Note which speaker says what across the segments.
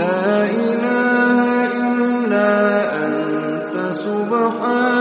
Speaker 1: لا إله إلا أنت سبحانك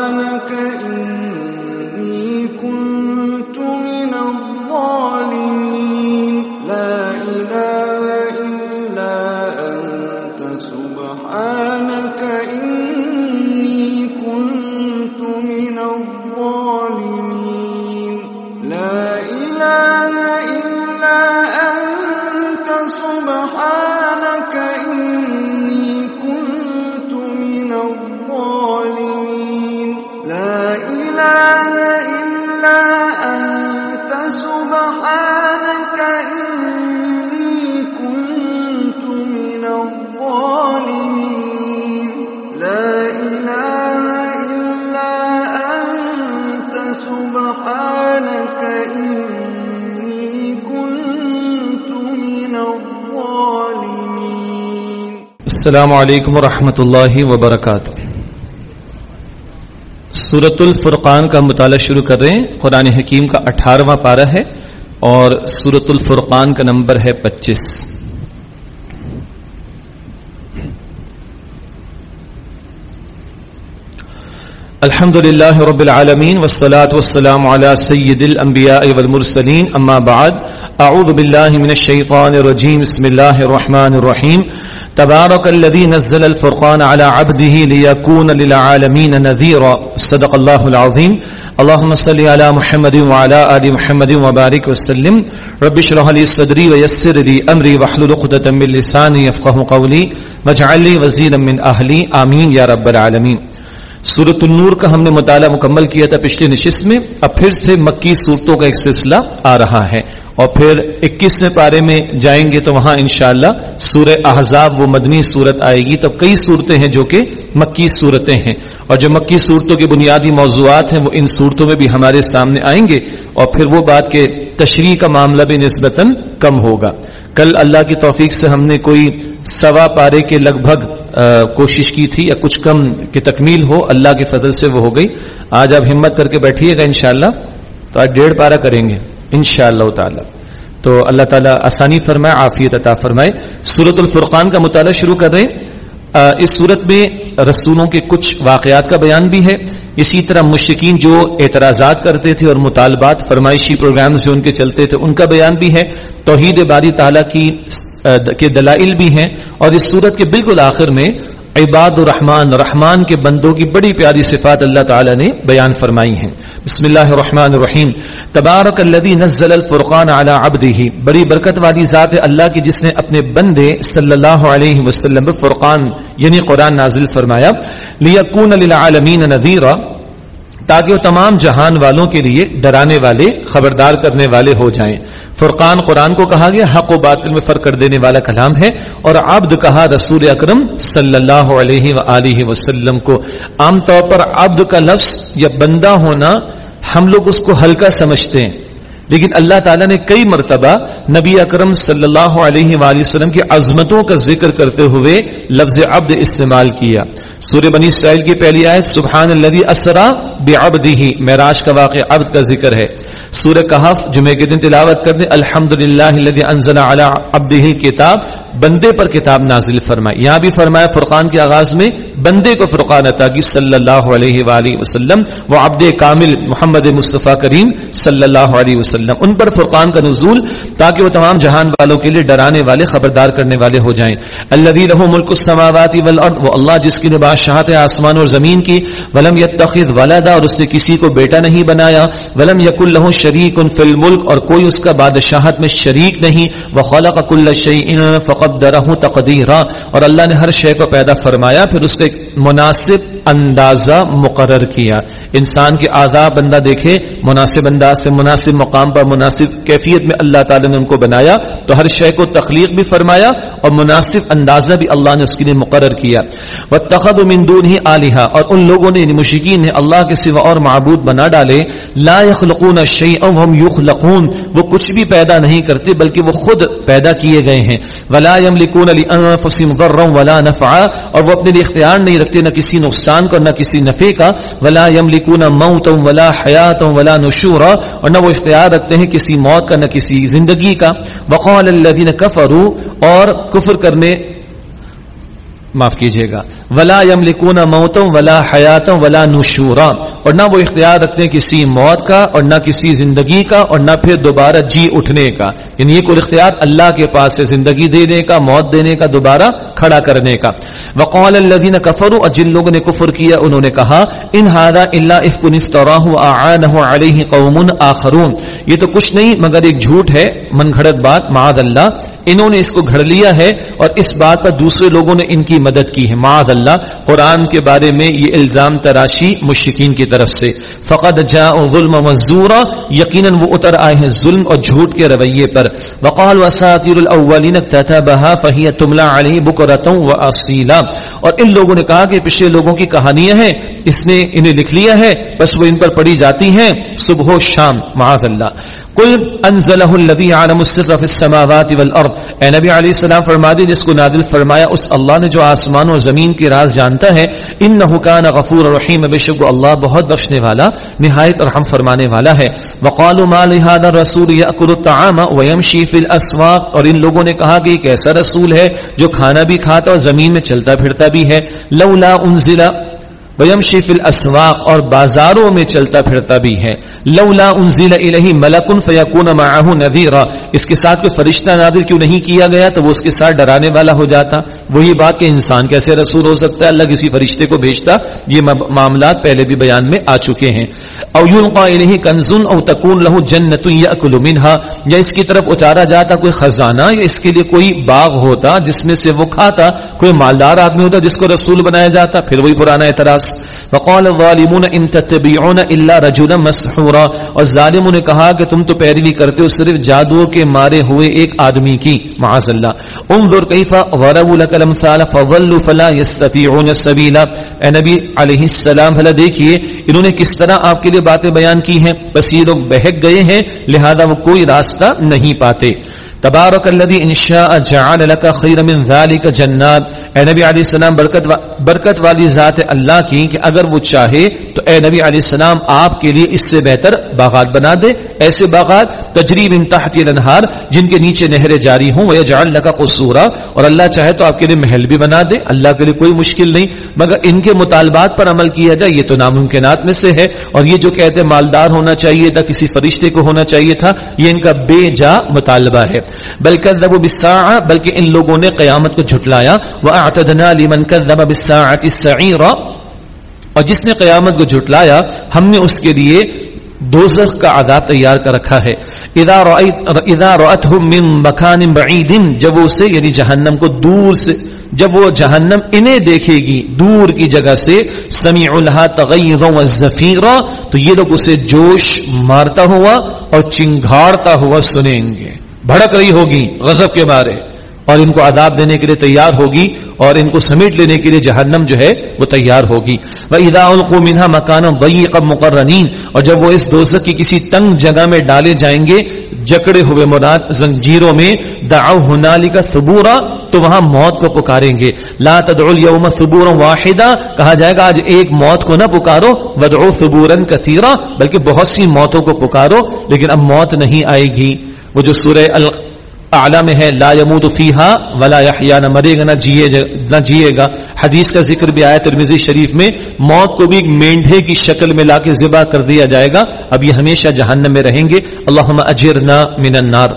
Speaker 2: السلام علیکم ورحمۃ اللہ وبرکاتہ۔ سورت الفرقان کا مطالعہ شروع کر رہے ہیں۔ قرآن حکیم کا اٹھارہواں پارہ ہے اور سورت الفرقان کا نمبر ہے پچیس۔ الحمد لله رب العالمين والصلاة والسلام على سيد الأنبياء والمرسلين. أما بعد، أعوذ بالله من الشيطان الرجيم. بسم الله الرحمن الرحيم. تبارك الذي نزل الفرقان على عبده ليكون للعالمين نذيرا. صدق الله العظيم. اللهم صل على محمد وعلى آل محمد وبارك وسلم. رب اشرح لي صدري ويسر لي أمري. واحلل عقدة من لساني يفقهوا قولي. واجعل لي وزيرا من أهلي. آمين يا رب العالمين. سورت النور کا ہم نے مطالعہ مکمل کیا تھا پچھلی نشست میں، اب پھر سے مکی صورتوں کا ایک سلسلہ آ رہا ہے۔ اور پھر اکیسویں پارے میں جائیں گے تو وہاں انشاءاللہ سورہ احزاب وہ مدنی صورت آئے گی۔ تب کئی صورتیں ہیں جو کہ مکی صورتیں ہیں۔ اور جو مکی صورتوں کے بنیادی موضوعات ہیں وہ ان صورتوں میں بھی ہمارے سامنے آئیں گے۔ اور پھر وہ بات کہ تشریح کا معاملہ بھی نسبتاً کم ہوگا۔ کل اللہ کی توفیق سے ہم نے کوئی سوا پارے کے لگ بھگ کوشش کی تھی یا کچھ کم کی تکمیل ہو، اللہ کے فضل سے وہ ہو گئی۔ آج آپ ہمت کر کے بیٹھیے گا انشاءاللہ۔ تو آج ڈیڑھ پارا کریں گے، انشاءاللہ تعالی۔ تو اللہ تعالیٰ آسانی فرمائے، عافیت عطا فرمائے۔ سورت الفرقان کا مطالعہ شروع کر رہے ہیں۔ اس صورت میں رسولوں کے کچھ واقعات کا بیان بھی ہے۔ اسی طرح مشرقین جو اعتراضات کرتے تھے اور مطالبات، فرمائشی پروگرامز جو ان کے چلتے تھے، ان کا بیان بھی ہے۔ توحید باری تعالیٰ کی کے دلائل بھی ہیں۔ اور اس صورت کے بالکل آخر میں عباد الرحمن رحمان کے بندوں کی بڑی پیاری صفات اللہ تعالی نے بیان فرمائی ہیں۔ بسم اللہ الرحمن الرحیم۔ تبارک الذی نزل الفرقان علی عبده بڑی برکت والی ذات اللہ کی جس نے اپنے بندے صلی اللہ علیہ وسلم فرقان یعنی قرآن نازل فرمایا۔ لیکون للعالمین نذیرا۔ تاکہ وہ تمام جہان والوں کے لیے ڈرانے والے، خبردار کرنے والے ہو جائیں۔ فرقان قرآن کو کہا گیا، حق و باطل میں فرق کر دینے والا کلام ہے اور عبد کہا رسول اکرم صلی اللہ علیہ وآلہ وسلم کو۔ عام طور پر عبد کا لفظ یا بندہ ہونا ہم لوگ اس کو ہلکا سمجھتے ہیں۔ لیکن اللہ تعالیٰ نے کئی مرتبہ نبی اکرم صلی اللہ علیہ وآلہ وسلم کی عظمتوں کا ذکر کرتے ہوئے لفظ عبد استعمال کیا۔ سورہ بنی اسرائیل کی پہلی آیت، سبحان الذي اسرا بعبده معراج کا واقع عبد کا ذکر ہے۔ سورہ کہف جمعے کے دن تلاوت کرنے الحمدللہ الذي انزل على عبده الكتاب بندے پر کتاب نازل فرمائی۔ یہاں بھی فرمایا، فرقان کے آغاز میں بندے کو فرقان عطا کی، صلی اللہ علیہ وآلہ وسلم، وہ عبد کامل محمد مصطفیٰ کریم، صلی اللہ علیہ وسلم۔ ان پر فرقان کا نزول، تاکہ وہ تمام جہان والوں کے لیے ڈرانے والے، خبردار کرنے والے ہو جائیں۔ الذي له ملک السماوات والارض، وہ اللہ جس کی بادشاہت ہے آسمان اور زمین کی، ولم يتخذ اور اس نے کسی کو بیٹا نہیں بنایا۔ ولم یق اللہ شریک فل ملک اور کوئی اس کا بادشاہت میں شریک نہیں۔ وہ وخلق كل شيء فقدره تقدیرا۔ اور اللہ نے ہر شے کو پیدا فرمایا، پھر اس کے مناسب اندازہ مقرر کیا۔ انسان کے اعضاء بندہ دیکھے، مناسب انداز سے مناسب مقام پر مناسب کیفیت میں اللہ تعالی نے ان کو بنایا، تو ہر شے کو تخلیق بھی فرمایا اور مناسب اندازہ بھی اللہ نے اس کے لیے مقرر کیا۔ واتخذوا من دونه الها اور ان لوگوں نے یعنی مشرکین نے، اللہ کے سوا اور معبود بنا ڈالے۔ لا يخلقون شيئا وهم يخلقون، وہ کچھ بھی پیدا نہیں کرتے، بلکہ وہ خود پیدا کیے گئے ہیں۔ ولا يملكون لانفسهم ضرا ولا نفعا، اور وہ اپنے لیے اختیار نہیں رکھتے، نہ کسی نقصان کا نہ کسی نفع کا۔ ولا یملکون موتا ولا حیاتا ولا نشورا۔ اور نہ وہ اختیار رکھتے ہیں کسی موت کا، نہ کسی زندگی کا۔ وقال الذين كفروا۔ اور کفر کرنے معاف کیجیے گا۔ ولا یم لکون موتم ولا حیاتم ولا نشورا۔ اور نہ وہ اختیار رکھتے ہیں کسی موت کا اور نہ کسی زندگی کا اور نہ پھر دوبارہ جی اٹھنے کا۔ یعنی یہ کوئی اختیار اللہ کے پاس ہے زندگی دینے کا، موت دینے کا، دوبارہ کھڑا کرنے کا۔ وقال الذين كفروا، اور جن لوگوں نے کفر کیا، انہوں نے کہا، ان هذا الا افك افتراه واعانه عليه قوم اخرون یہ تو کچھ نہیں، مگر ایک جھوٹ ہے من گھڑت بات، معاذ اللہ۔ انہوں نے اس کو گھڑ لیا ہے اور اس بات پر دوسرے لوگوں نے ان کی مدد کی ہے معاذ اللہ قرآن کے بارے میں یہ الزام تراشی مشکین کی طرف سے۔ فقط جا ظلم مزورا یقیناً وہ اتر آئے ہیں ظلم اور جھوٹ کے رویے پر۔ وقال وساطیر الاولین تتبها فهي تملا علیہ بکرتا و اصیلا۔ اور ان لوگوں نے کہا کہ پچھلے لوگوں کی کہانیاں ہیں، اس نے انہیں لکھ لیا ہے، بس وہ ان پر پڑھی جاتی ہیں۔ صبح و شام، معاذ اللہ۔ قل انزلہ الذي عالم السر في السماوات والارض۔ اے نبی علیہ السلام، فرما دی جس کو نازل فرمایا، اس اللہ نے جو آسمان اور زمین کے راز جانتا ہے انه كان غفور رحیم، بے شک اللہ بہت بخشنے والا، نہایت رحم فرمانے والا ہے۔ وقالوا ما لهذا الرسول ياكل الطعام ويمشي في الاسواق۔ اور ان لوگوں نے کہا کہ ایک ایسا رسول ہے جو کھانا بھی کھاتا اور زمین میں چلتا پھرتا بھی ہے۔ لولا انزل ویمشی فی الاسواق اور بازاروں میں چلتا پھرتا بھی ہے۔ لولا انزل الیہ ملک فیکون معه نذیرا۔ اس کے ساتھ کوئی فرشتہ نازل کیوں نہیں کیا گیا تو وہ اس کے ساتھ ڈرانے والا ہو جاتا۔ وہی بات کہ انسان کیسے رسول ہو سکتا ہے، اللہ کسی فرشتے کو بھیجتا، یہ معاملات پہلے بھی بیان میں آ چکے ہیں۔ او یلقى الیہ کنز او تکون له جنت یاکل منها یا اس کی طرف اتارا جاتا کوئی خزانہ، یا اس کے لیے کوئی باغ ہوتا جس میں سے وہ کھاتا، کوئی مالدار آدمی ہوتا جس کو رسول بنایا جاتا۔ پھر وہی پرانا اعتراض۔ است وقال الظالمون ان تتبعون الا رجلا مسحورا۔ اور ظالموں نے کہا کہ تم تو پیروی کرتے ہو، صرف جادو کے مارے ہوئے ایک آدمی کی۔ معاذ اللہ۔ انظر كيف ضربوا لك الامثال فظلوا فلا يستطيعون السبيل اے نبی علیہ السلام، بھلا دیکھیے، انہوں نے کس طرح آپ کے لیے باتیں بیان کی ہیں؟ بس یہ لوگ بہک گئے ہیں، لہذا وہ کوئی راستہ نہیں پاتے۔ تبارک الذي ان شاء جعل لك خير من ذلك جنات۔ اے نبی علیہ السلام، برکت برکت والی ذات اللہ کی کہ اگر وہ چاہے تو اے نبی علیہ السلام آپ کے لیے اس سے بہتر باغات بنا دے۔ ایسے باغات تجریب ان الانہار جن کے نیچے نہریں جاری ہوں ويجعل لك قصورا۔ اور اللہ چاہے تو آپ کے لیے محل بھی بنا دے۔ اللہ کے لیے کوئی مشکل نہیں، مگر ان کے مطالبات پر عمل کیا جائے، یہ تو ناممکنات میں سے ہے۔ اور یہ جو کہتے مالدار ہونا چاہیے تھا، کسی فرشتے کو ہونا چاہیے تھا، یہ ان کا بے جا مطالبہ ہے۔ بلکہ ذب بلکہ ان لوگوں نے قیامت کو جھٹلایا۔ واعتدنا لمن كذب بالساعة السعيرا اور جس نے قیامت کو جھٹلایا، ہم نے اس کے لیے دوزخ کا عذاب تیار کر رکھا ہے۔ اذا رأيت رأتهم من مكان بعيد جب وہ اسے یعنی جہنم کو دور سے جب وہ جہنم انہیں دیکھے گی، دور کی جگہ سے سمیع لها تغیظا والزفیرا تو یہ لوگ اسے جوش مارتا ہوا اور چنگھاڑتا ہوا سنیں گے۔ بھڑک رہی ہوگی غضب کے مارے۔ اور ان کو عذاب دینے کے لیے تیار ہوگی اور ان کو سمیٹ لینے کے لیے جہنم جو ہے وہ تیار ہوگی۔ وَإِذَا أُلْقُوا مِنْهَا مَكَانًا ضَيِّقًا اور جب وہ اس دوزخ کی کسی تنگ جگہ میں ڈالے جائیں گے، جکڑے ہوئے مراد زنجیروں میں دعوا هُنَالِكَ ثُبُورًا، تو وہاں موت کو پکاریں گے۔ لا تدعوا اليوم ثبورا واحدا، کہا جائے گا، آج ایک موت کو نہ پکارو، ودعوا ثبورا كثيرا، بلکہ بہت سی موتوں کو پکارو، لیکن اب موت نہیں آئے گی۔ وہ جو سورہ اعلی میں ہے، لا يموت فيها ولا يحيى نہ مرے گا نہ جیے نہ جیے گا۔ حدیث کا ذکر بھی آیا ترمذی شریف میں، موت کو بھی ایک مینڈھے کی شکل میں لا کے ذبح کر دیا جائے گا۔ اب یہ ہمیشہ جہنم میں رہیں گے۔ اللهم اجرنا من النار۔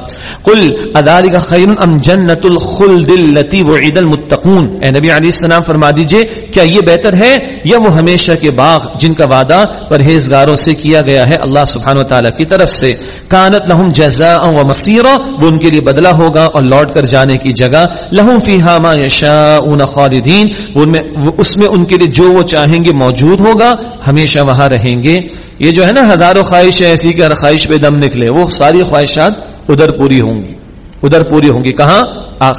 Speaker 2: قل اذلك خير ام جنة الخلد التي وعد المتقون؟ اے نبی علیہ السلام، فرما دیجیے، کیا یہ بہتر ہے؟ یا وہ ہمیشہ کے باغ جن کا وعدہ پرہیزگاروں سے کیا گیا ہے اللہ سبحانہ و تعالی کی طرف سے؟ كانت لهم جزاء و ومصيرا وہ ان کے لیے بدل بدلہ ہوگا اور لوٹ کر جانے کی جگہ لہو فیہا ما یشاؤون خالدین اس میں ان کے لیے جو وہ چاہیں گے موجود ہوگا، ہمیشہ وہاں رہیں گے۔ یہ جو ہے نا ہزاروں خواہش ایسی کہ ہر خواہش پہ دم نکلے۔ وہ ساری خواہشات ادھر پوری ہوں گی۔ ادھر پوری ہوں گی۔ کہاں؟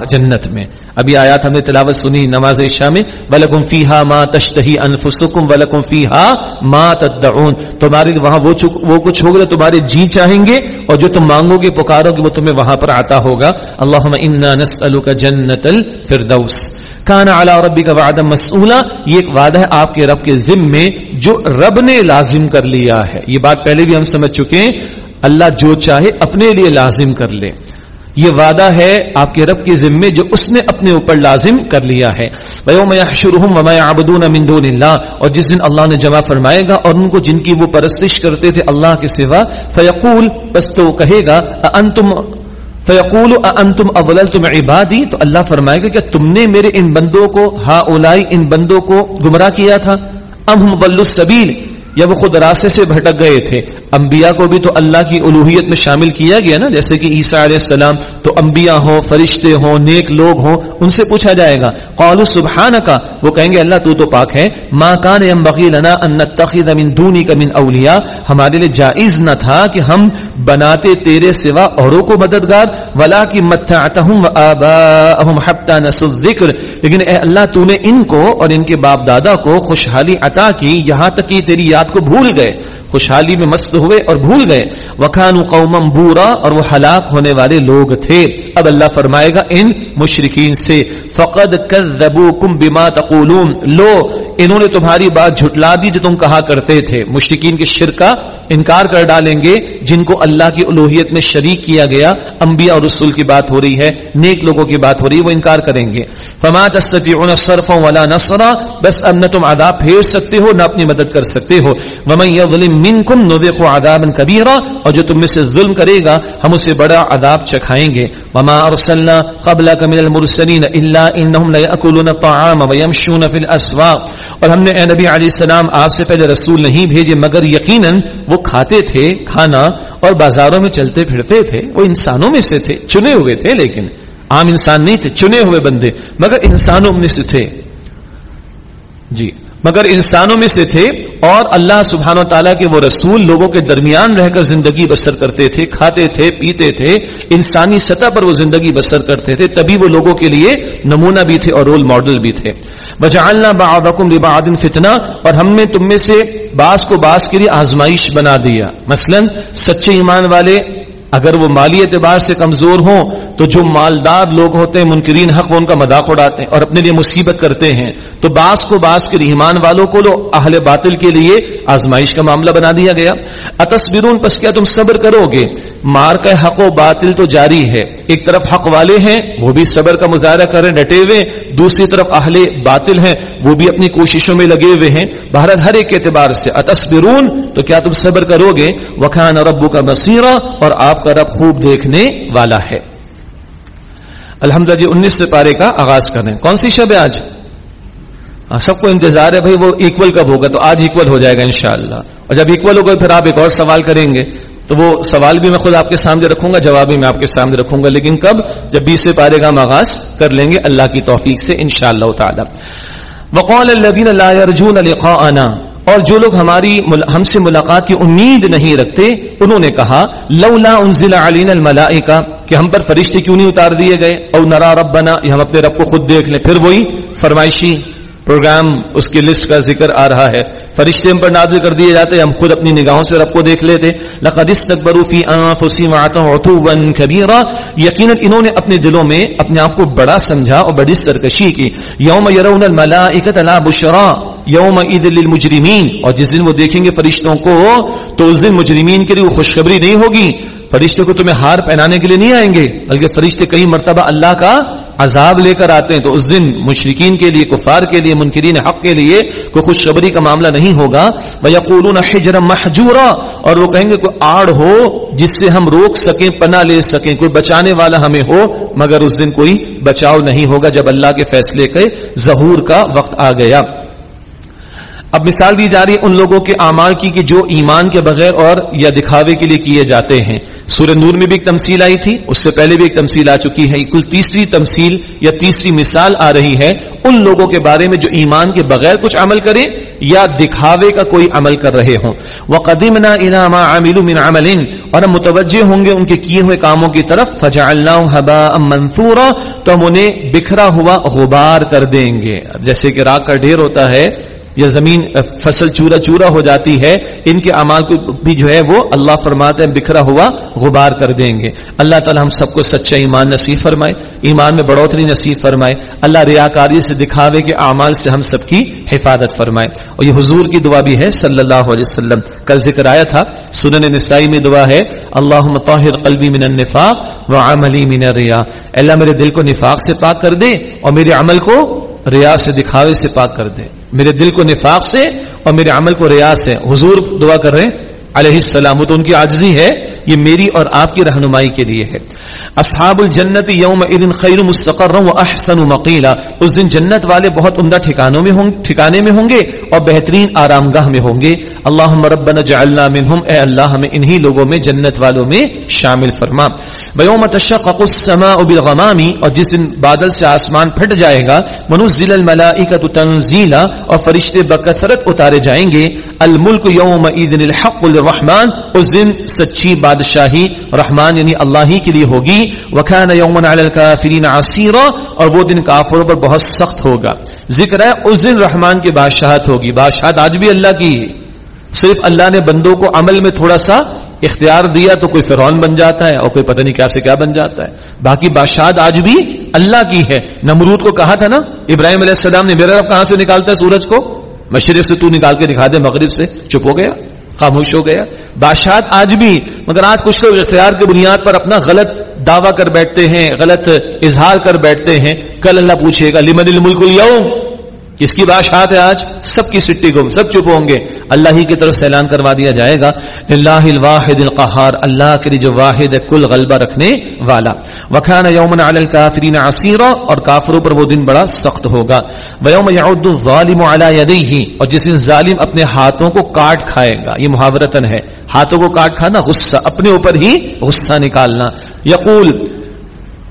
Speaker 2: جنت میں۔ ابھی آیات ہم نے تلاوت سنی نماز عشاء میں ولکم فیہا ما تشتہی انفسکم ولکم فیہا ما تدعون۔ تمہارے وہاں وہ وہ کچھ ہوگا تمہارے جی چاہیں گے اور جو تم مانگو گے، پکارو گے، وہ تمہیں وہاں پر آتا ہوگا۔ اللہم انا نسألک جنت الفردوس۔ کان علی ربک وعدا مسئولا، یہ ایک وعدہ ہے آپ کے رب کے ذم میں جو رب نے لازم کر لیا ہے۔ یہ بات پہلے بھی ہم سمجھ چکے ہیں۔ اللہ جو چاہے اپنے لیے لازم کر لے۔ یہ وعدہ ہے آپ کے رب کے ذمے جو اس نے اپنے اوپر لازم کر لیا ہے۔ وَيَوْمَ يَحْشُرُهُمْ وَمَا اور جس دن اللہ نے جمع فرمائے گا اور ان کو جن کی وہ پرستش کرتے تھے اللہ کے سوا فیقول پس تو کہے گا انتم فیقول انتم اوللتم عبادی تو اللہ فرمائے گا کہ تم نے میرے ان بندوں کو ہا اولائی ان بندوں کو گمراہ کیا تھا؟ ام ہم ولو السبیل یا وہ خود راستے سے بھٹک گئے تھے، انبیاء کو بھی تو اللہ کی الوحیت میں شامل کیا گیا نا، جیسے کہ عیسیٰ علیہ السلام تو انبیاء ہوں، فرشتے ہوں، نیک لوگ ہوں، ان سے پوچھا جائے گا۔ قالوا سبحانک وہ کہیں گے اللہ تو تو پاک ہے۔ ما کان ينبغي لنا ان نتخذ من دونك من اولیاء۔ ہمارے لیے جائز نہ تھا کہ ہم بناتے تیرے سوا اوروں کو مددگار۔ ولا کی متعتهم وآباءهم حتى نسوا الذکر لیکن اے اللہ تو نے ان کو اور ان کے باپ دادا کو خوشحالی عطا کی، یہاں تک کہ تیری یاد کو بھول گئے۔ خوشحالی میں مست ہوئے اور بھول گئے۔ وکھان قومم بورا، اور وہ ہلاک ہونے والے لوگ تھے۔ اب اللہ فرمائے گا ان مشرقین سے فقد کذبوکم بما تقولون۔ لو انہوں نے تمہاری بات جھٹلا دی جو تم کہا کرتے تھے۔ مشرقین کے شرکا انکار کر ڈالیں گے، جن کو اللہ کی الوحیت میں شریک کیا گیا۔ انبیاء اور رسول کی بات ہو رہی ہے، نیک لوگوں کی بات ہو رہی ہے، وہ انکار کریں گے۔ فما تستطيعون صرفا ولا نصرا بس اب نہ تم عذاب پھیر سکتے ہو، نہ اپنی مدد کر سکتے ہو۔ ومن يظلم منكم نذيق عذابا كبيرا، اور جو تم میں سے ظلم کرے گا، ہم اسے بڑا عذاب چکھائیں گے۔ وما ارسلنا قبلك من المرسلين الا انهم لا ياكلون الطعام ويمشون في الاسواق اور ہم نے اے نبی علیہ السلام آپ سے پہلے رسول نہیں بھیجے، مگر یقیناً وہ کھاتے تھے، کھانا اور بازاروں میں چلتے پھرتے تھے، وہ انسانوں میں سے تھے، چنے ہوئے تھے لیکن عام انسان نہیں تھے، چنے ہوئے بندے، مگر انسانوں میں سے تھے۔ جی۔ مگر انسانوں میں سے تھے اور اللہ سبحانہ و تعالیٰ کے وہ رسول لوگوں کے درمیان رہ کر زندگی بسر کرتے تھے، کھاتے تھے، پیتے تھے، انسانی سطح پر وہ زندگی بسر کرتے تھے، تبھی وہ لوگوں کے لیے نمونہ بھی تھے اور رول ماڈل بھی تھے۔ وجعلنا بعضکم لبعض فتنہ اور ہم نے تم میں سے بعض کو بعض کے لیے آزمائش بنا دیا۔ مثلا، سچے ایمان والے اگر وہ مالی اعتبار سے کمزور ہوں تو جو مالدار لوگ ہوتے ہیں، منکرین حق وہ ان کا مذاق اڑاتے ہیں اور اپنے لیے مصیبت کرتے ہیں۔ تو بعض کو بعض کے ایمان والوں کو لو، اہل باطل کے لیے آزمائش کا معاملہ بنا دیا گیا۔ اتصبرون، پس کیا تم صبر کرو گے؟ مار کا حق و باطل تو جاری ہے۔ ایک طرف حق والے ہیں، وہ بھی صبر کا مظاہرہ کر رہے ہیں، ڈٹے ہوئے دوسری طرف اہل باطل ہیں، وہ بھی اپنی کوششوں میں لگے ہوئے ہیں۔ بہرحال ہر ایک اعتبار سے اتصبرون، تو کیا تم صبر کرو گے؟ وکھان ربو کا بصیرہ اور آپ کا رب خوب دیکھنے والا ہے۔ الحمد جی انیس سے پارے کا آغاز کر رہے ہیں کون سی شب ہے آج؟ ہاں، سب کو انتظار ہے بھائی، وہ ایکول کب ہوگا؟ تو آج ایکول ہو جائے گا انشاءاللہ۔ اور جب ایکول ہوگا، پھر آپ ایک اور سوال کریں گے۔ تو وہ سوال بھی میں خود آپ کے سامنے رکھوں گا، جواب بھی میں آپ کے سامنے رکھوں گا۔ لیکن کب؟ جب بیس پارے کا ہم آغاز کر لیں گے، اللہ کی توفیق سے انشاءاللہ تعالی۔ وقال الذين لا يرجون لقاءنا۔ اور جو لوگ ہماری مل... ہم سے ملاقات کی امید نہیں رکھتے، انہوں نے کہا، لولا انزل علينا الملائکہ، کہ ہم پر فرشتے کیوں نہیں اتار دیے گئے؟ اور نرا ربنا، یہ ہم اپنے رب کو خود دیکھ لیں۔ پھر وہی فرمائشی پروگرام اس کی لسٹ کا ذکر آ رہا ہے۔ فرشتے ہم پر نازل کر دیے جاتے ہم خود اپنی نگاہوں سے رب کو دیکھ لیتے لقد استكبروا في انفسهم عتوا كبيرا۔ یقینا انہوں نے اپنے دلوں میں اپنے آپ کو بڑا سمجھا اور بڑی سرکشی کی۔ یوم يرون الملائکۃ لا بشرا۔ یوم عید للمجرمین۔ اور جس دن وہ دیکھیں گے فرشتوں کو، تو اس دن مجرمین کے لیے خوشخبری نہیں ہوگی۔ فرشتے کو تمہیں ہار پہنانے کے لیے نہیں آئیں گے، بلکہ فرشتے کئی مرتبہ اللہ کا عذاب لے کر آتے ہیں تو اس دن مشرقین کے لیے، کفار کے لیے، منکرین حق کے لیے کوئی خوشخبری کا معاملہ نہیں ہوگا۔ بقول حِجْرًا مَحْجُورًا اور وہ کہیں گے کوئی آڑ ہو جس سے ہم روک سکیں، پناہ لے سکیں، کوئی بچانے والا ہمیں ہو، مگر اس دن کوئی بچاؤ نہیں ہوگا۔ جب اللہ کے فیصلے کے ظہور کا وقت آ گیا۔ اب مثال دی جا رہی ہے ان لوگوں کے اعمال کی کہ جو ایمان کے بغیر اور یا دکھاوے کے لیے کیے جاتے ہیں۔ سورہ نور میں بھی ایک تمثیل آئی تھی، اس سے پہلے بھی ایک تمثیل آ چکی ہے۔ کل تیسری تمثیل یا تیسری مثال آ رہی ہے ان لوگوں کے بارے میں جو ایمان کے بغیر کچھ عمل کریں یا دکھاوے کا کوئی عمل کر رہے ہوں۔ وہ قدیم نہ اور ہم متوجہ ہوں گے ان کے کیے ہوئے کاموں کی طرف۔ فجا اللہ منصورا تو ہم انہیں بکھرا ہوا غبار کر دیں گے۔ جیسے کہ راک کا ڈھیر ہوتا ہے۔ یا زمین فصل چورا چورا ہو جاتی ہے، ان کے اعمال کو بھی جو ہے وہ اللہ فرماتے ہیں، بکھرا ہوا غبار کر دیں گے۔ اللہ تعالی ہم سب کو سچا ایمان نصیب فرمائے، ایمان میں بڑھوتری نصیب فرمائے۔ اللہ ریاکاری سے دکھاوے کے اعمال سے ہم سب کی حفاظت فرمائے۔ اور یہ حضور کی دعا بھی ہے صلی اللہ علیہ وسلم۔ کل ذکر آیا تھا، سنن نسائی میں دعا ہے اللہ طاہر قلبی من النفاق وعملی من الریا۔ اللہ میرے دل کو نفاق سے پاک کر دے اور میرے عمل کو ریا سے دکھاوے سے پاک کر دے میرے دل کو نفاق سے اور میرے عمل کو ریا سے۔ حضور دعا کر رہے ہیں۔ علیہ السلام تو ان کی عاجزی ہے، یہ میری اور آپ کی رہنمائی کے لیے ہے۔ اصحاب الجنت یوم اذن خیر مستقر و احسن مقیلا۔ اس دن جنت والے بہت عمدہ ٹھکانوں میں ہوں، ٹھکانے میں ہوں گے اور بہترین آرام گاہ میں ہوں گے۔ اللہ ربنا جعلنا منہم۔ اے اللہ، ہمیں انہی لوگوں میں، جنت والوں میں شامل فرما۔ ویوم تشقق السماء بالغمام۔ اور جس دن بادل سے آسمان پھٹ جائے گا، منزل الملائکۃ تنزیلا۔ اور فرشتے بکثرت اتارے جائیں گے۔ الملک یوم اذن الحق للرحمن اس دن سچی بادشاہی رحمان یعنی اللہ ہی کے لیے ہوگی۔ وکان یومن علی الکافرین عسیرا اور وہ دن کافروں پر بہت سخت ہوگا۔ ذکر ہے، اس دن رحمان کی بادشاہت ہوگی۔ بادشاہت آج بھی اللہ کی صرف اللہ نے بندوں کو عمل میں تھوڑا سا اختیار دیا تو کوئی فرعون بن جاتا ہے اور کوئی پتہ نہیں کیا سے کیا بن جاتا ہے۔ باقی بادشاہت آج بھی اللہ کی ہے۔ نمرود کو کہا تھا نا، ابراہیم علیہ السلام نے میرا رب کہاں سے نکالتا ہے سورج کو؟ مشرق سے تو نکال کے دکھا دے، مغرب سے چپ ہو گیا۔ خاموش ہو گیا۔ بادشاہت آج بھی، مگر آج کچھ لوگ اختیار کی بنیاد پر اپنا غلط دعویٰ کر بیٹھتے ہیں، غلط اظہار کر بیٹھتے ہیں۔ کل اللہ پوچھے گا، لمن الملک اليوم؟ کس کی بادشاہت ہے آج؟ سب کی سٹی کو سب چپ ہوں گے۔ اللہ ہی کی طرف سے اعلان کروا دیا جائے گا اللہ الواحد القہار، اللہ کے لیے جو واحد ہے، کل غلبہ رکھنے والا۔ وکھان یومن علی الکافرین عصیرا اور کافروں پر وہ دن بڑا سخت ہوگا۔ ویوم یعد الظالم علی یدیہ، اور جس دن ظالم اپنے ہاتھوں کو کاٹ کھائے گا۔ یہ محاورتن ہے۔ ہاتھوں کو کاٹ کھانا غصہ، اپنے اوپر ہی غصہ نکالنا۔ یقول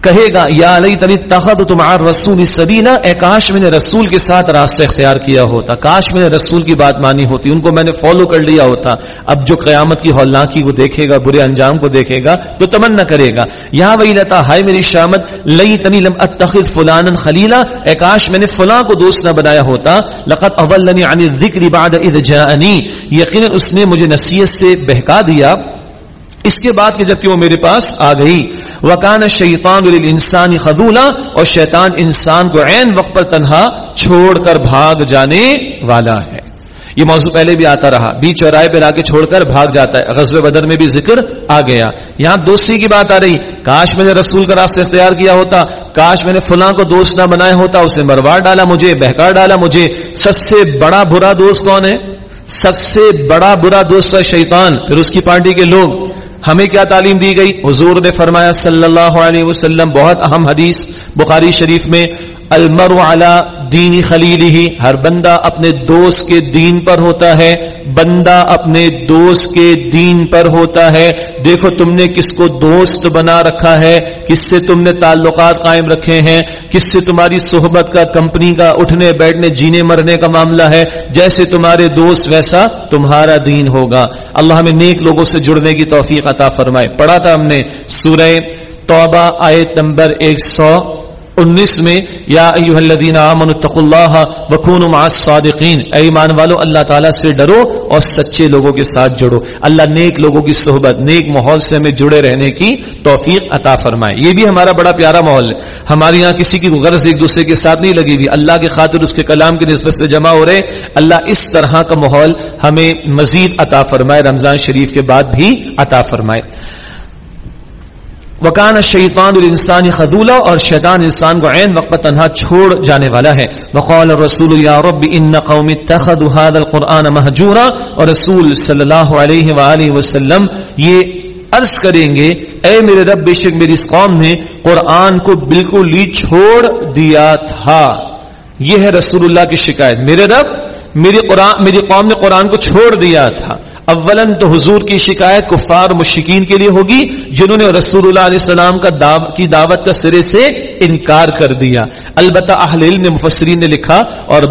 Speaker 2: کہے گا، یا علی تلی تخت تمہار رسول سبینا اے کاش میں نے رسول کے ساتھ راستہ اختیار کیا ہوتا، کاش میں نے رسول کی بات مانی ہوتی، ان کو میں نے فالو کر لیا ہوتا۔ اب جو قیامت کی ہولناکی کو دیکھے گا، برے انجام کو دیکھے گا، تو تمنا کرے گا۔ یہاں وہی رہتا ہائے میری شامت لئی تنی لم اتخذ فلان خلیلا۔ اے کاش میں نے فلاں کو دوست نہ بنایا ہوتا۔ لقد اولنی عن الذکر بعد اذ جاءنی۔ یقینا اس نے مجھے نصیحت سے بہکا دیا۔ اس کے بعد کہ جبکہ وہ میرے پاس آ گئی۔ وکان شیطان انسانی خدولا اور شیطان انسان کو عین وقت پر تنہا چھوڑ کر بھاگ جانے والا ہے۔ یہ موضوع پہلے بھی آتا رہا۔ بیچ چوراہے پہ لا کے چھوڑ کر بھاگ جاتا ہے۔ غزب بدر میں بھی ذکر آ گیا۔ یہاں دوستی کی بات آ رہی۔ کاش میں نے رسول کا راستہ اختیار کیا ہوتا۔ کاش میں نے فلاں کو دوست نہ بنایا ہوتا۔ اسے مروا ڈالا مجھے بہکا ڈالا مجھے۔ سب سے بڑا برا دوست کون ہے؟ سب سے بڑا برا دوست ہے شیطان۔ پھر اس کی پارٹی کے لوگ۔ ہمیں کیا تعلیم دی گئی؟ حضور نے فرمایا صلی اللہ علیہ وسلم، بہت اہم حدیث بخاری شریف میں المر دینی خلیل ہی، ہر بندہ اپنے دوست کے دین پر ہوتا ہے، بندہ اپنے دوست کے دین پر ہوتا ہے۔ دیکھو تم نے کس کو دوست بنا رکھا ہے، کس سے تم نے تعلقات قائم رکھے ہیں، کس سے تمہاری صحبت کا، کمپنی کا، اٹھنے بیٹھنے، جینے مرنے کا معاملہ ہے۔ جیسے تمہارے دوست، ویسا تمہارا دین ہوگا۔ اللہ ہمیں نیک لوگوں سے جڑنے کی توفیق عطا فرمائے۔ پڑھا تھا ہم نے سورہ توبہ، آیت نمبر ایک سو انیس میں، یا ایوہ الذین آمنوا اتقوا اللہ وکونوا مع الصادقین۔ اے ایمان والو، اللہ تعالیٰ سے ڈرو اور سچے لوگوں کے ساتھ جڑو۔ اللہ نیک لوگوں کی صحبت، نیک ماحول سے ہمیں جڑے رہنے کی توفیق عطا فرمائے۔ یہ بھی ہمارا بڑا پیارا ماحول ہے۔ ہمارے یہاں کسی کی غرض ایک دوسرے کے ساتھ نہیں لگی ہوئی۔ اللہ کے خاطر اس کے کلام کی نسبت سے جمع ہو رہے۔ اللہ اس طرح کا ماحول ہمیں مزید عطا فرمائے، رمضان شریف کے بعد بھی عطا فرمائے۔ وکان شیطان الانسان خدولا اور شیطان انسان کو عین وقت تنہا چھوڑ جانے والا ہے. وقال الرسول یا رب ان قوم اتخذوا هذا القرآن مهجورا اور رسول صلی اللہ علیہ وآلہ وسلم یہ عرض کریں گے، اے میرے رب، بے شک میری اس قوم نے قرآن کو بالکل ہی چھوڑ دیا تھا۔ یہ ہے رسول اللہ کی شکایت۔ میرے رب میری قرآن میری قوم نے قرآن کو چھوڑ دیا تھا۔ اولن تو حضور کی شکایت کفار مشکین کے لیے ہوگی، جنہوں نے رسول اللہ علیہ السلام کا دعو کی دعوت کا سرے سے انکار کر دیا۔ البتہ اہل علم مفسرین نے لکھا اور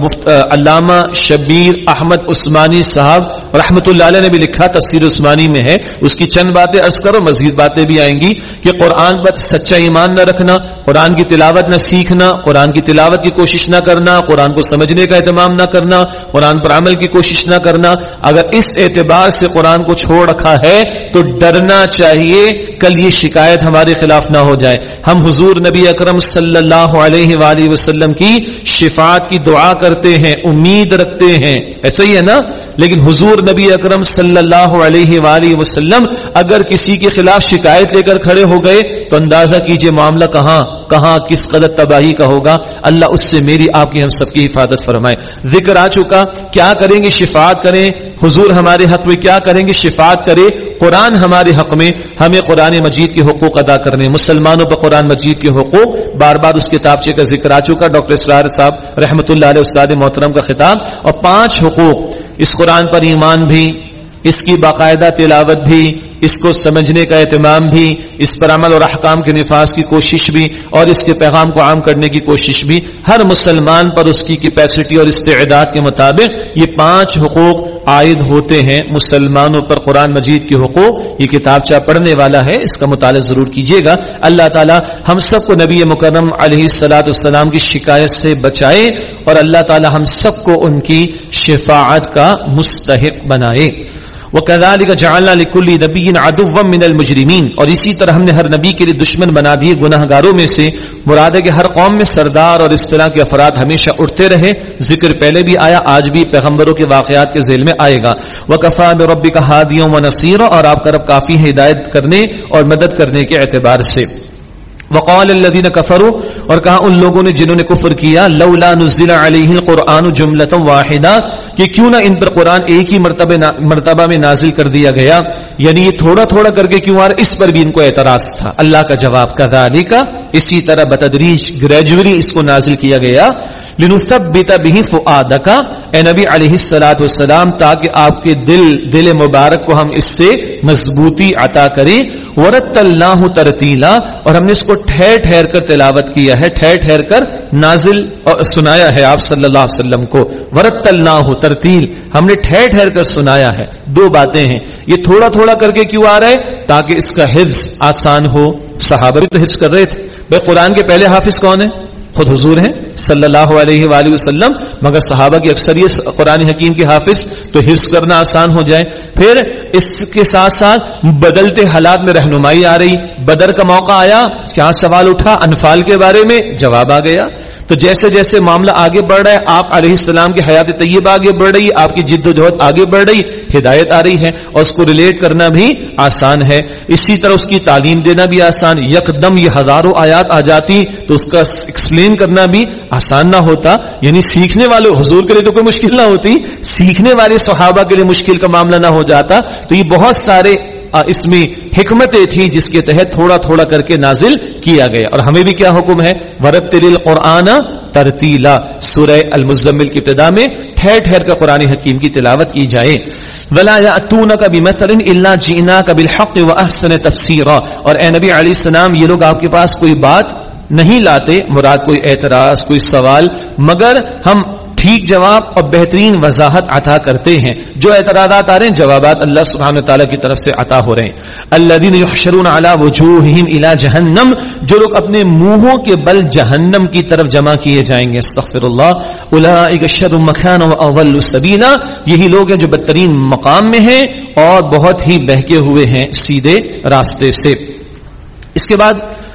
Speaker 2: علامہ شبیر احمد عثمانی صاحب رحمت اللہ علیہ نے بھی لکھا، تفسیر عثمانی میں ہے۔ اس کی چند باتیں ارض کرو، مزید باتیں بھی آئیں گی کہ قرآن پر سچا ایمان نہ رکھنا، قرآن کی تلاوت نہ سیکھنا، قرآن کی تلاوت کی کوشش نہ کرنا، قرآن کو سمجھنے کا اہتمام نہ کرنا، قرآن پر عمل کی کوشش نہ کرنا۔ اگر اس اعتبار سے قرآن کو چھوڑ رکھا ہے، تو ڈرنا چاہیے، کل یہ شکایت ہمارے خلاف نہ ہو جائے۔ ہم حضور نبی اکرم صلی اللہ علیہ وآلہ وسلم کی شفاعت کی دعا کرتے ہیں، امید رکھتے ہیں۔ ایسا ہی ہے نا؟ لیکن حضور نبی اکرم صلی اللہ علیہ وآلہ وسلم اگر کسی کے خلاف شکایت لے کر کھڑے ہو گئے تو اندازہ کیجیے معاملہ کہاں کہاں، کس قدر تباہی کا ہوگا؟ اللہ اس سے میری، آپ کی ہم سب کی حفاظت فرمائے۔ ذکر آ چکا، کیا کریں گے؟ شفاعت کریں۔ حضور ہمارے حق میں کیا کریں گے؟ شفاعت کرے۔ قرآن ہمارے حق میں، ہمیں قرآن مجید کے حقوق ادا کرنے۔ مسلمانوں پر قرآن مجید کے حقوق۔ بار بار اس کتابچے کا ذکر آ چکا، ڈاکٹر اسرار صاحب رحمۃ اللہ علیہ، استاد محترم کا خطاب۔ اور پانچ حقوق۔ اس قرآن پر ایمان بھی، اس کی باقاعدہ تلاوت بھی، اس کو سمجھنے کا اہتمام بھی، اس پر عمل اور احکام کے نفاذ کی کوشش بھی اور اس کے پیغام کو عام کرنے کی کوشش بھی۔ ہر مسلمان پر اس کی کیپیسٹی اور استعداد کے مطابق یہ پانچ حقوق عائد ہوتے ہیں مسلمانوں پر قرآن مجید کے حقوق، یہ کتاب چاہ پڑھنے والا ہے، اس کا مطالعہ ضرور کیجیے گا۔ اللہ تعالی ہم سب کو نبی مکرم علیہ السلاۃ السلام کی شکایت سے بچائے اور اللہ تعالی ہم سب کو ان کی شفاعت کا مستحق بنائے۔ وَكَذَلِكَ جَعَلْنَا لِكُلِّ نَبِيٍّ عَدُوًّا مِنَ الْمُجْرِمِينَ اور اسی طرح ہم نے ہر نبی کے لیے دشمن بنا دیے گناہ گاروں میں سے۔ مراد ہے کہ ہر قوم میں سردار اور اس طرح کے افراد ہمیشہ اٹھتے رہے۔ ذکر پہلے بھی آیا، آج بھی پیغمبروں کے واقعات کے ذیل میں آئے گا۔ وَكَفَى بِرَبِّكَ هَادِيًا وَنَصِيرًا اور آپ کا رب کافی ہے ہدایت کرنے اور مدد کرنے کے اعتبار سے۔ وقال الذين كفروا، اور کہا ان لوگوں نے جنہوں نے کفر کیا، لولا نزل عليه القران جمله واحده کہ کیوں نہ ان پر قرآن ایک ہی مرتبہ مرتبہ میں نازل کر دیا گیا یعنی یہ تھوڑا تھوڑا کر کے کیوں آ رہا اس پر بھی ان کو اعتراض تھا۔ اللہ کا جواب كذلك اسی طرح بتدریج گریجولی اس کو نازل کیا گیا۔ لنثبت به فؤادك اے نبی علیہ الصلات والسلام، تاکہ آپ کے دل دل مبارک کو ہم اس سے مضبوطی عطا کریں۔ ورت اللہ ترتیلا اور ہم نے اس کو ٹھہر ٹھہر کر تلاوت کیا ہے، ٹھہر ٹھہر کر نازل اور سنایا ہے آپ صلی اللہ علیہ وسلم کو۔ ورت اللہ ترتیل ہم نے ٹھہر ٹھہر کر سنایا ہے۔ دو باتیں ہیں۔ یہ تھوڑا تھوڑا کر کے کیوں آ رہا ہے؟ تاکہ اس کا حفظ آسان ہو۔ صحابہ بھی تو حفظ کر رہے تھے۔ بھائی قرآن کے پہلے حافظ کون ہے خود حضور ہیں، صلی اللہ علیہ وآلہ وسلم، مگر صحابہ کی اکثریت قرآن حکیم کے حافظ، تو حفظ کرنا آسان ہو جائے۔ پھر اس کے ساتھ ساتھ بدلتے حالات میں رہنمائی آ رہی۔ بدر کا موقع آیا، کیا سوال اٹھا انفال کے بارے میں؟ جواب آ گیا۔ تو جیسے جیسے معاملہ آگے بڑھ رہا ہے، آپ علیہ السلام کی حیات طیب آگے بڑھ رہی آپ کی جد و جہد آگے بڑھ رہی، ہدایت آ رہی ہے اور اس کو ریلیٹ کرنا بھی آسان ہے۔ اسی طرح اس کی تعلیم دینا بھی آسان، یکدم یہ ہزاروں آیات آ جاتی، تو اس کا ایکسپلین کرنا بھی آسان نہ ہوتا۔ یعنی سیکھنے والے، حضور کے لیے تو کوئی مشکل نہ ہوتی، سیکھنے والے صحابہ کے لیے مشکل کا معاملہ نہ ہو جاتا۔ تو یہ بہت سارے اس میں حکمتیں تھیں جس کے تحت تھوڑا تھوڑا کر کے نازل کیا گیا۔ اور ہمیں بھی کیا حکم ہے؟ ورت قرآن ترتیلا سورہ المزمل کی ابتدا میں ٹھہر ٹھہر کر قرآن حکیم کی تلاوت کی جائے۔ ولا یاتون کا بمثل الا جئنا کا بالحق واحسن تفسیرا اور اے نبی علیہ السلام، یہ لوگ آپ کے پاس کوئی بات نہیں لاتے، مراد کوئی اعتراض، کوئی سوال، مگر ہم ٹھیک جواب اور بہترین وضاحت عطا کرتے ہیں۔ جو اعتراضات آ رہے ہیں، جوابات اللہ سبحانہ تعالیٰ کی طرف سے عطا ہو رہے ہیں۔ اللہ دین یحشرون علی وجوہہم الی جہنم، جو لوگ اپنے منہوں کے بل جہنم کی طرف جمع کیے جائیں گے۔ استغفر اللہ اولئک شر مکان و اول سبیلا یہی لوگ ہیں جو بدترین مقام میں ہیں اور بہت ہی بہکے ہوئے ہیں سیدھے راستے سے۔ اس کے بعد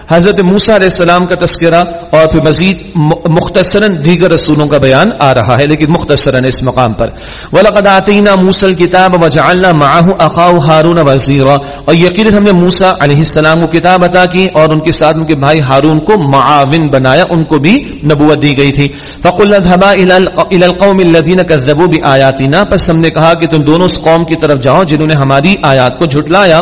Speaker 2: حضرت موسا علیہ السلام کا تذکرہ اور پھر مزید مختصراً دیگر رسولوں کا بیان آ رہا ہے، لیکن مختصراً اس مقام پر۔ وَلَقَدْ آتَيْنَا مُوسَى الْكِتَابَ وَجَعَلْنَا مَعَهُ أَخَاهُ هَارُونَ وَزِيرًا۔ اور یقینا ہم نے موسیٰ علیہ السلام کو کتاب عطا کی اور ان کے ساتھ ان کے بھائی ہارون کو معاون بنایا، ان کو بھی نبوت دی گئی تھی۔ فَقُلْنَا ذْهَبَا إِلَى الْقَوْمِ الَّذِينَ كَذَّبُوا بِآيَاتِنَا۔ پس ہم نے کہا کہ تم دونوں اس قوم کی طرف جاؤ جنہوں نے ہماری آیات کو جھٹلایا۔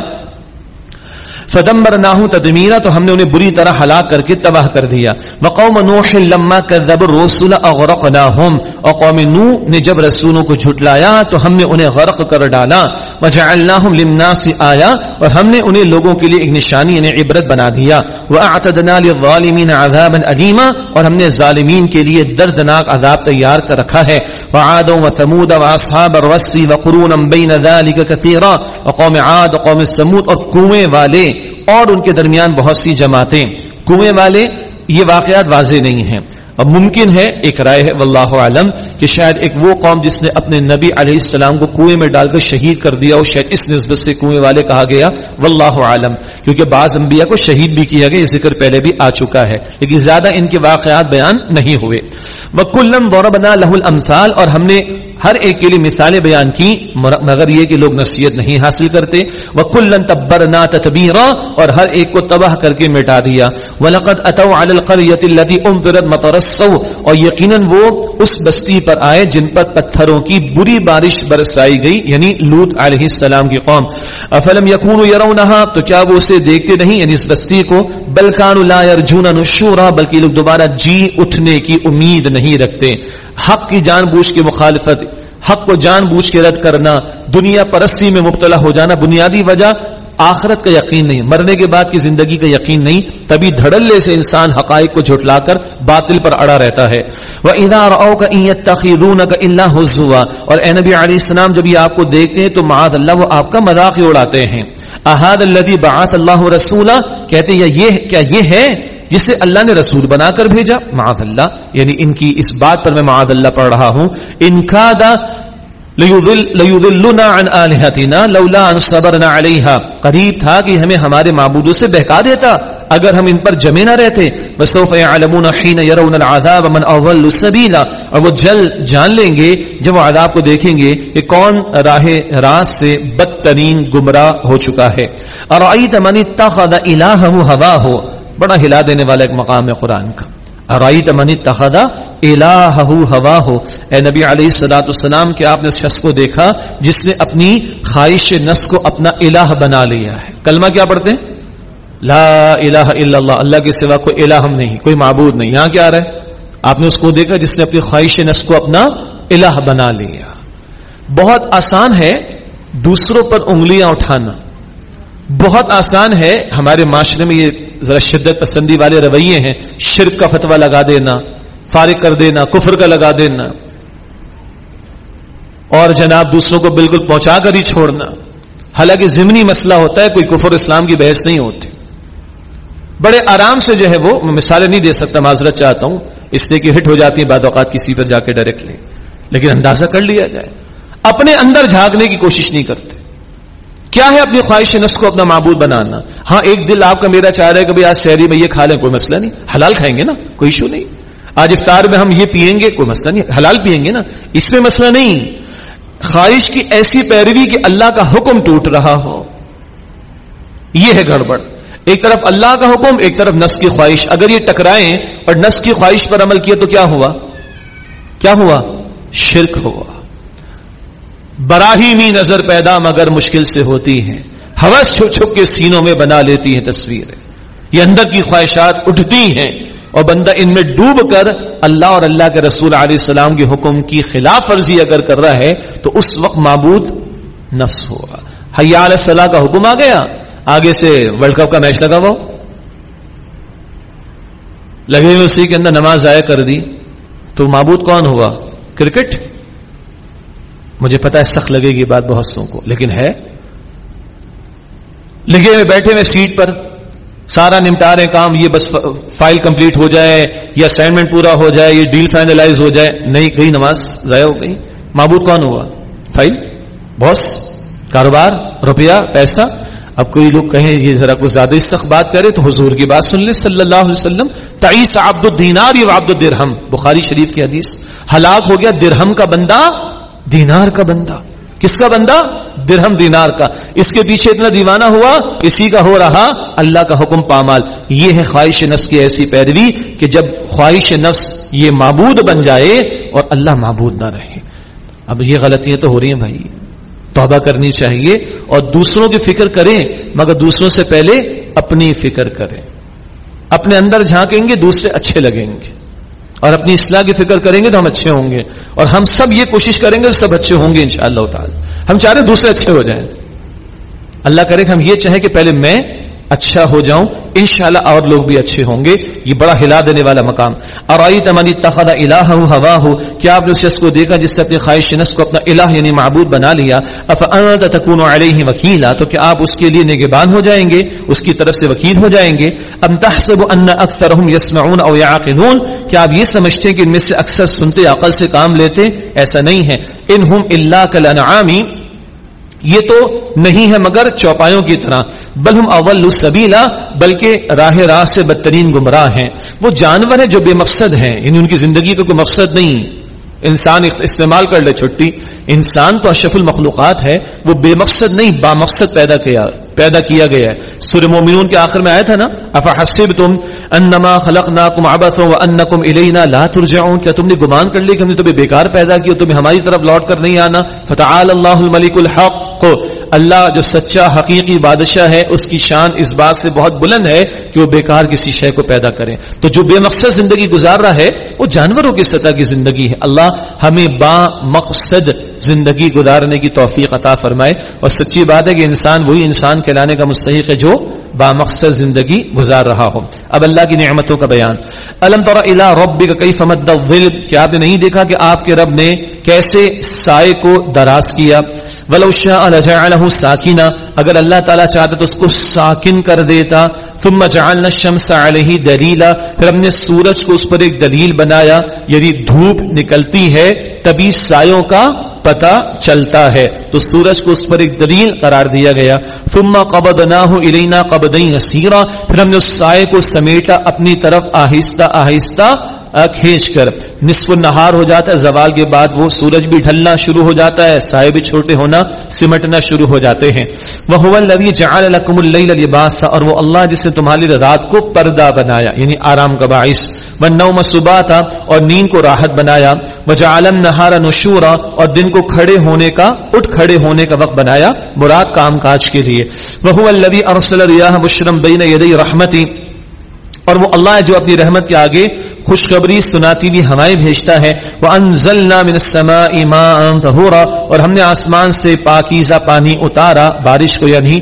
Speaker 2: فدمبر نہ تدمیرا، تو ہم نے انہیں بری طرح ہلاک کر کے تباہ کر دیا۔ وقوم نوح لما كذب الرسل اغرقناهم اور قوم نوح نے جب رسولوں کو جھٹلایا، تو ہم نے انہیں غرق کر ڈالا۔ وجعلناهم للناس آیا اور ہم نے انہیں لوگوں کے لیے ایک نشانی یعنی عبرت بنا دیا۔ واعتدنا للظالمین عذابا الیما اور ہم نے ظالمین کے لیے دردناک عذاب تیار کر رکھا ہے۔ وعاد وثمود واصحاب الرس وقرونا بين ذلك كثيرا وقوم عاد وقوم ثمود اور کنویں والے۔ اور ان کے درمیان بہت سی جماعتیں۔ کنویں والے، یہ واقعات واضح نہیں ہیں۔ اب ممکن ہے، ایک رائے ہے، واللہ عالم کہ شاید ایک وہ قوم جس نے اپنے نبی علیہ السلام کو کنویں میں ڈال کر شہید کر دیا، اور شاید اس نسبت سے کنویں والے کہا گیا، واللہ عالم کیونکہ بعض انبیاء کو شہید بھی کیا گیا، یہ ذکر پہلے بھی آ چکا ہے۔ لیکن زیادہ ان کے واقعات بیان نہیں ہوئے۔ وہ کلم دور بنا لہ الامثال اور ہم نے ہر ایک کے لیے مثالیں بیان کی مگر یہ کہ لوگ نصیحت نہیں حاصل کرتے۔ وہ کلن تبر نا اور ہر ایک کو تباہ کر کے مٹا دیا۔ ولقد اتو علی القریۃ التي انذرت مترسو اور یقیناً وہ اس بستی پر آئے جن پر پتھروں کی بری بارش برسائی گئی یعنی لوط علیہ السلام کی قوم۔ افلم یکونوا يرونها تو کیا وہ اسے دیکھتے نہیں؟ یعنی اس بستی کو۔ بل كانوا لا يرجون نشورا، بلکہ لوگ دوبارہ جی اٹھنے کی امید نہیں رکھتے۔ حق کی جان بوجھ کی مخالفت، حق کو جان بوجھ کے رد کرنا، دنیا پرستی میں مبتلا ہو جانا، بنیادی وجہ آخرت کا یقین نہیں، مرنے کے بعد کی زندگی کا یقین نہیں، تبھی دھڑلے سے انسان حقائق کو جھٹلا کر باطل پر اڑا رہتا ہے۔ وہ ادار او کا تخیرون کا اللہ حضوا اور اے نبی علیہ السلام، جب یہ آپ کو دیکھتے ہیں تو معاذ اللہ وہ آپ کا مذاق ہی اڑاتے ہیں۔ احاد اللہ بعث اللہ رسولہ کہتے ہیں یہ، کیا یہ ہے جسے اللہ نے رسول بنا کر بھیجا؟ معاذ اللہ۔ یعنی ان کی اس بات پر میں معاذ اللہ پڑھ رہا ہوں۔ ان کا دا لیضلنا عن آلہتنا لولا ان صبرنا علیہا قریب تھا کہ ہمیں ہمارے معبودوں سے بہکا دیتا، اگر ہم ان پر جمے نہ رہتے۔ وسوف يعلمون حين يرون العذاب من اضل سبيلا اور وہ جل جان لیں گے جب وہ عذاب کو دیکھیں گے کہ کون راہ راست سے بدترین گمراہ ہو چکا ہے۔ ارایت من اتخذ الہه هواه؟ بڑا ہلا دینے والا ایک مقام ہے قرآن کا۔ ارائیت من اتخذ الہہ ہوا ہو اے نبی علیہ الصلوۃ والسلام، کہ آپ نے اس شخص کو دیکھا جس نے اپنی خواہش نفس کو اپنا الہ بنا لیا ہے۔ کلمہ کیا پڑھتے ہیں؟ لا الہ الا اللہ اللہ کے سوا کوئی الہ ہم نہیں، کوئی معبود نہیں۔ یہاں کیا آ رہا ہے؟ آپ نے اس کو دیکھا جس نے اپنی خواہش نفس کو اپنا الہ بنا لیا۔ بہت آسان ہے دوسروں پر انگلیاں اٹھانا۔ بہت آسان ہے ہمارے معاشرے میں یہ ذرا شدت پسندی والے رویے ہیں، شرک کا فتوا لگا دینا، فارغ کر دینا، کفر کا لگا دینا۔ اور جناب دوسروں کو بالکل پہنچا کر ہی چھوڑنا۔ حالانکہ ضمنی مسئلہ ہوتا ہے، کوئی کفر اسلام کی بحث نہیں ہوتی۔ بڑے آرام سے جو ہے وہ، میں مثالیں نہیں دے سکتا معذرت چاہتا ہوں، اس لیے کہ ہٹ ہو جاتی ہے بعد اوقات کسی پر جا کے ڈائریکٹلی۔ لیکن اندازہ کر لیا جائے۔ اپنے اندر جھانکنے کی کوشش نہیں کرتے۔ کیا ہے اپنی خواہش نفس کو اپنا معبود بنانا؟ ہاں ایک دل آپ کا میرا چاہ رہا ہے کہ آج شہری میں یہ کھا لیں، کوئی مسئلہ نہیں۔ حلال کھائیں گے نا، کوئی ایشو نہیں۔ آج افطار میں ہم یہ پیئیں گے، کوئی مسئلہ نہیں۔ حلال پیئیں گے نا، اس میں مسئلہ نہیں۔ خواہش کی ایسی پیروی کہ اللہ کا حکم ٹوٹ رہا ہو۔ یہ ہے گڑبڑ۔ ایک طرف اللہ کا حکم، ایک طرف نس کی خواہش۔ اگر یہ ٹکرائیں اور نس کی خواہش پر عمل کیا تو کیا ہوا؟ کیا ہوا؟ شرک ہوا۔ براہیمی نظر پیدا مگر مشکل سے ہوتی ہیں۔ ہوس چھپ چھپ کے سینوں میں بنا لیتی ہیں تصویریں۔ یہ اندر کی خواہشات اٹھتی ہیں اور بندہ ان میں ڈوب کر اللہ اور اللہ کے رسول علیہ السلام کے حکم کی خلاف ورزی اگر کر رہا ہے تو اس وقت معبود نفس ہوگا۔ حیا علیہ السلام کا حکم آ گیا۔ آگے سے ورلڈ کپ کا میچ لگا ہوا۔ لگے ہوئے اسی کے اندر نماز ضائع کر دی۔ تو معبود کون ہوا؟ کرکٹ؟ مجھے پتا ہے سخت لگے گی بات بہت سو کو، لیکن ہے۔ لگے ہوئے، بیٹھے ہوئے سیٹ پر سارا نمٹا رہے کام، یہ بس فائل کمپلیٹ ہو جائے یا اسائنمنٹ پورا ہو جائے، یہ ڈیل فائنلائز ہو جائے۔ نہیں گئی نماز ضائع ہو گئی۔ معبود کون ہوا؟ فائل؟ باس کاروبار؟ روپیہ پیسہ؟ اب کوئی لوگ کہیں، یہ ذرا کچھ زیادہ سخت بات کرے تو حضور کی بات سن لے۔ صلی اللہ علیہ وسلم، تعیس عبد الدینار یا عبد الدرہم۔ بخاری شریف کی حدیث، ہلاک ہو گیا درہم کا بندہ۔ دینار کا بندہ۔ کس کا بندہ؟ درہم دینار کا۔ اس کے پیچھے اتنا دیوانہ ہوا، اسی کا ہو رہا اللہ کا حکم پامال۔ یہ ہے خواہش نفس کی ایسی پیروی کہ جب خواہش نفس یہ معبود بن جائے اور اللہ معبود نہ رہے۔ اب یہ غلطیاں تو ہو رہی ہیں بھائی۔ توبہ کرنی چاہیے اور دوسروں کی فکر کریں، مگر دوسروں سے پہلے اپنی فکر کریں۔ اپنے اندر جھانکیں گے، دوسرے اچھے لگیں گے۔ اور اپنی اصلاح کی فکر کریں گے تو ہم اچھے ہوں گے۔ اور ہم سب یہ کوشش کریں گے تو سب اچھے ہوں گے ان شاء اللہ تعالی۔ ہم چاہ رہے دوسرے اچھے ہو جائیں۔ اللہ کرے کہ ہم یہ چاہیں کہ پہلے میں اچھا ہو جاؤں انشاءاللہ اور لوگ بھی اچھے ہوں گے۔ یہ بڑا ہلا دینے والا مقام۔ اور آئی تخدا الہ ہو ہوا ہو کیا آپ نے اس شخص کو دیکھا جس سے اپنی خواہش نس کو اپنا الہ یعنی معبود بنا لیا؟ افانت تکون علیہ وکیلا، تو کیا آپ اس کے لیے نگبان ہو جائیں گے؟ اس کی طرف سے وکیل ہو جائیں گے۔ ام تحسب ان اکثرهم يسمعون او يعقلون کیا آپ یہ سمجھتے ہیں کہ ان میں سے اکثر سنتے، عقل سے کام لیتے؟ ایسا نہیں ہے۔ انہم الا کالانعام یہ تو نہیں ہے مگر چوپایوں کی طرح، بل ہم اول السبیلا، بلکہ راہ راہ سے بدترین گمراہ ہیں۔ وہ جانور ہیں جو بے مقصد ہیں یعنی ان کی زندگی کا کوئی مقصد نہیں۔ انسان استعمال کر لے چھٹی۔ انسان تو اشف المخلوقات ہے، وہ بے مقصد نہیں، با مقصد پیدا کیا۔ پیدا کیا گیا ہے۔ سورہ مومنون کے آخر میں آیا تھا نا افا تم انما خلقناکم عبثا وانکم الینا لا ترجعون۔ کیا تم نے گمان کر لی کہ ہم نے تمہیں بیکار پیدا کیا، تمہیں ہماری طرف لوٹ کر نہیں آنا؟ فتعال اللہ الملک الحق۔ اللہ جو سچا حقیقی بادشاہ ہے، اس کی شان اس بات سے بہت بلند ہے کہ وہ بیکار کسی شے کو پیدا کریں تو جو بے مقصد زندگی گزار رہا ہے، وہ جانوروں کی سطح کی زندگی ہے۔ اللہ ہمیں با مقصد زندگی گزارنے کی توفیق عطا فرمائے۔ اور سچی بات ہے کہ انسان وہی انسان کہلانے کا مستحق ہے جو با مقصد زندگی گزار رہا ہو۔ اب اللہ کی نعمتوں کا بیان۔ الم طور الا رب کا کئی فمد کیا آپ نے نہیں دیکھا کہ آپ کے رب نے کیسے سائے کو دراز کیا؟ ولو شاء لجعله اگر اللہ تعالیٰ چاہتا تو اس کو ساکن کر دیتا۔ ثم جعلنا الشمس علیہ دلیلا۔ پھر ہم نے سورج کو اس پر ایک دلیل بنایا یعنی دھوپ نکلتی ہے تبھی سایوں کا پتا چلتا ہے۔ تو سورج کو اس پر ایک دلیل قرار دیا گیا۔ ثم قبضناه الینا قبضا یسیرا۔ پھر ہم نے اس سائے کو سمیٹا، اپنی طرف آہستہ آہستہ کھینچ کر نصف النہار ہو جاتا ہے، زوال کے بعد وہ سورج بھی ڈھلنا شروع ہو جاتا ہے سائے بھی چھوٹے ہونا سمٹنا شروع ہو جاتے ہیں۔ وہ الذي جعل لكم الليل لباسا، اور وہ اللہ جس نے تمہاری رات کو پردہ بنایا یعنی آرام کا باعث۔ والنوم سباتا، اور نیند کو راحت بنایا۔ وجعل النهار نشورا، اور دن کو کھڑے ہونے کا، اٹھ کھڑے ہونے کا وقت بنایا، مراد کام کاج کے لیے۔ وہ الذي ارسل رياح بشرا بين يدي رحمتي اور وہ اللہ ہے جو اپنی رحمت کے آگے خوشخبری سناتی ہوئی ہوائیں بھیجتا ہے۔ وہ انزلنا من السماء ماء اور ہم نے آسمان سے پاکیزہ پانی اتارا، بارش کو یعنی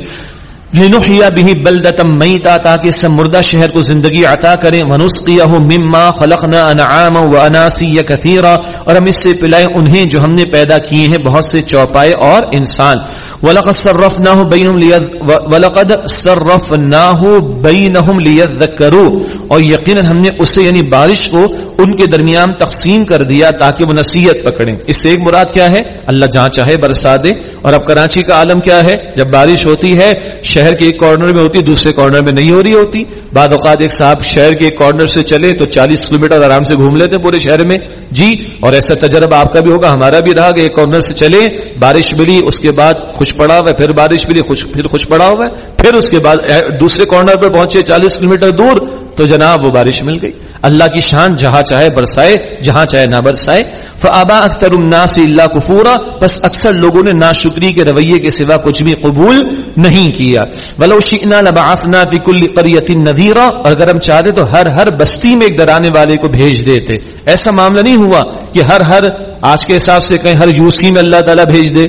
Speaker 2: لنحیا به بلدتا میتا تاکہ اس مردہ شہر کو زندگی عطا کریں۔ ونسقیہ مما خلقنا انعاما واناسی کثیرا۔ اور ہم اس سے پلائیں انہیں جو ہم نے پیدا کیے ہیں، بہت سے چوپائے اور انسان۔ وَلَقَدْ صَرَّفْنَاهُ بَيْنَهُمْ لِيَذْ، وَلَقَدْ صَرَّفْنَاهُ بَيْنَهُمْ لِيَذَّكَّرُوا۔ اور یقینا ہم نے اسے یعنی بارش کو ان کے درمیان تقسیم کر دیا تاکہ وہ نصیحت پکڑیں۔ اس سے ایک مراد کیا ہے؟ اللہ جہاں چاہے برسا دے۔ اور اب کراچی کا عالم کیا ہے؟ جب بارش ہوتی ہے، شہر شہر کے ایک کارنر میں ہوتی، دوسرے کارنر میں نہیں ہو رہی ہوتی۔ بعد اوقات ایک صاحب شہر کے ایک کارنر سے چلے تو چالیس کلو آرام سے گھوم لیتے پورے شہر میں۔ جی اور ایسا تجربہ آپ کا بھی ہوگا، ہمارا بھی رہا کہ ایک کارنر سے چلے، بارش ملی، اس کے بعد خوش پڑا ہوا ہے، پھر بارش ملی، خوش، پھر خوش پڑا ہوا ہے، پھر اس کے بعد دوسرے کارنر پر پہنچے، چالیس کلو دور، تو جناب وہ بارش مل گئی۔ اللہ کی شان جہاں چاہے برسائے، جہاں چاہے نہ برسائے۔ فآبا اکثر الناس اللہ کفورا بس اکثر لوگوں نے ناشکری کے رویے کے سوا کچھ بھی قبول نہیں کیا۔ ولو شئنا لبعثنا فی کل قریۃ نذیرا اور اگر ہم چاہتے تو ہر ہر بستی میں ایک ڈرانے والے کو بھیج دیتے۔ ایسا معاملہ نہیں ہوا کہ ہر ہر آج کے حساب سے کہیں ہر یوسی میں اللہ تعالیٰ بھیج دے۔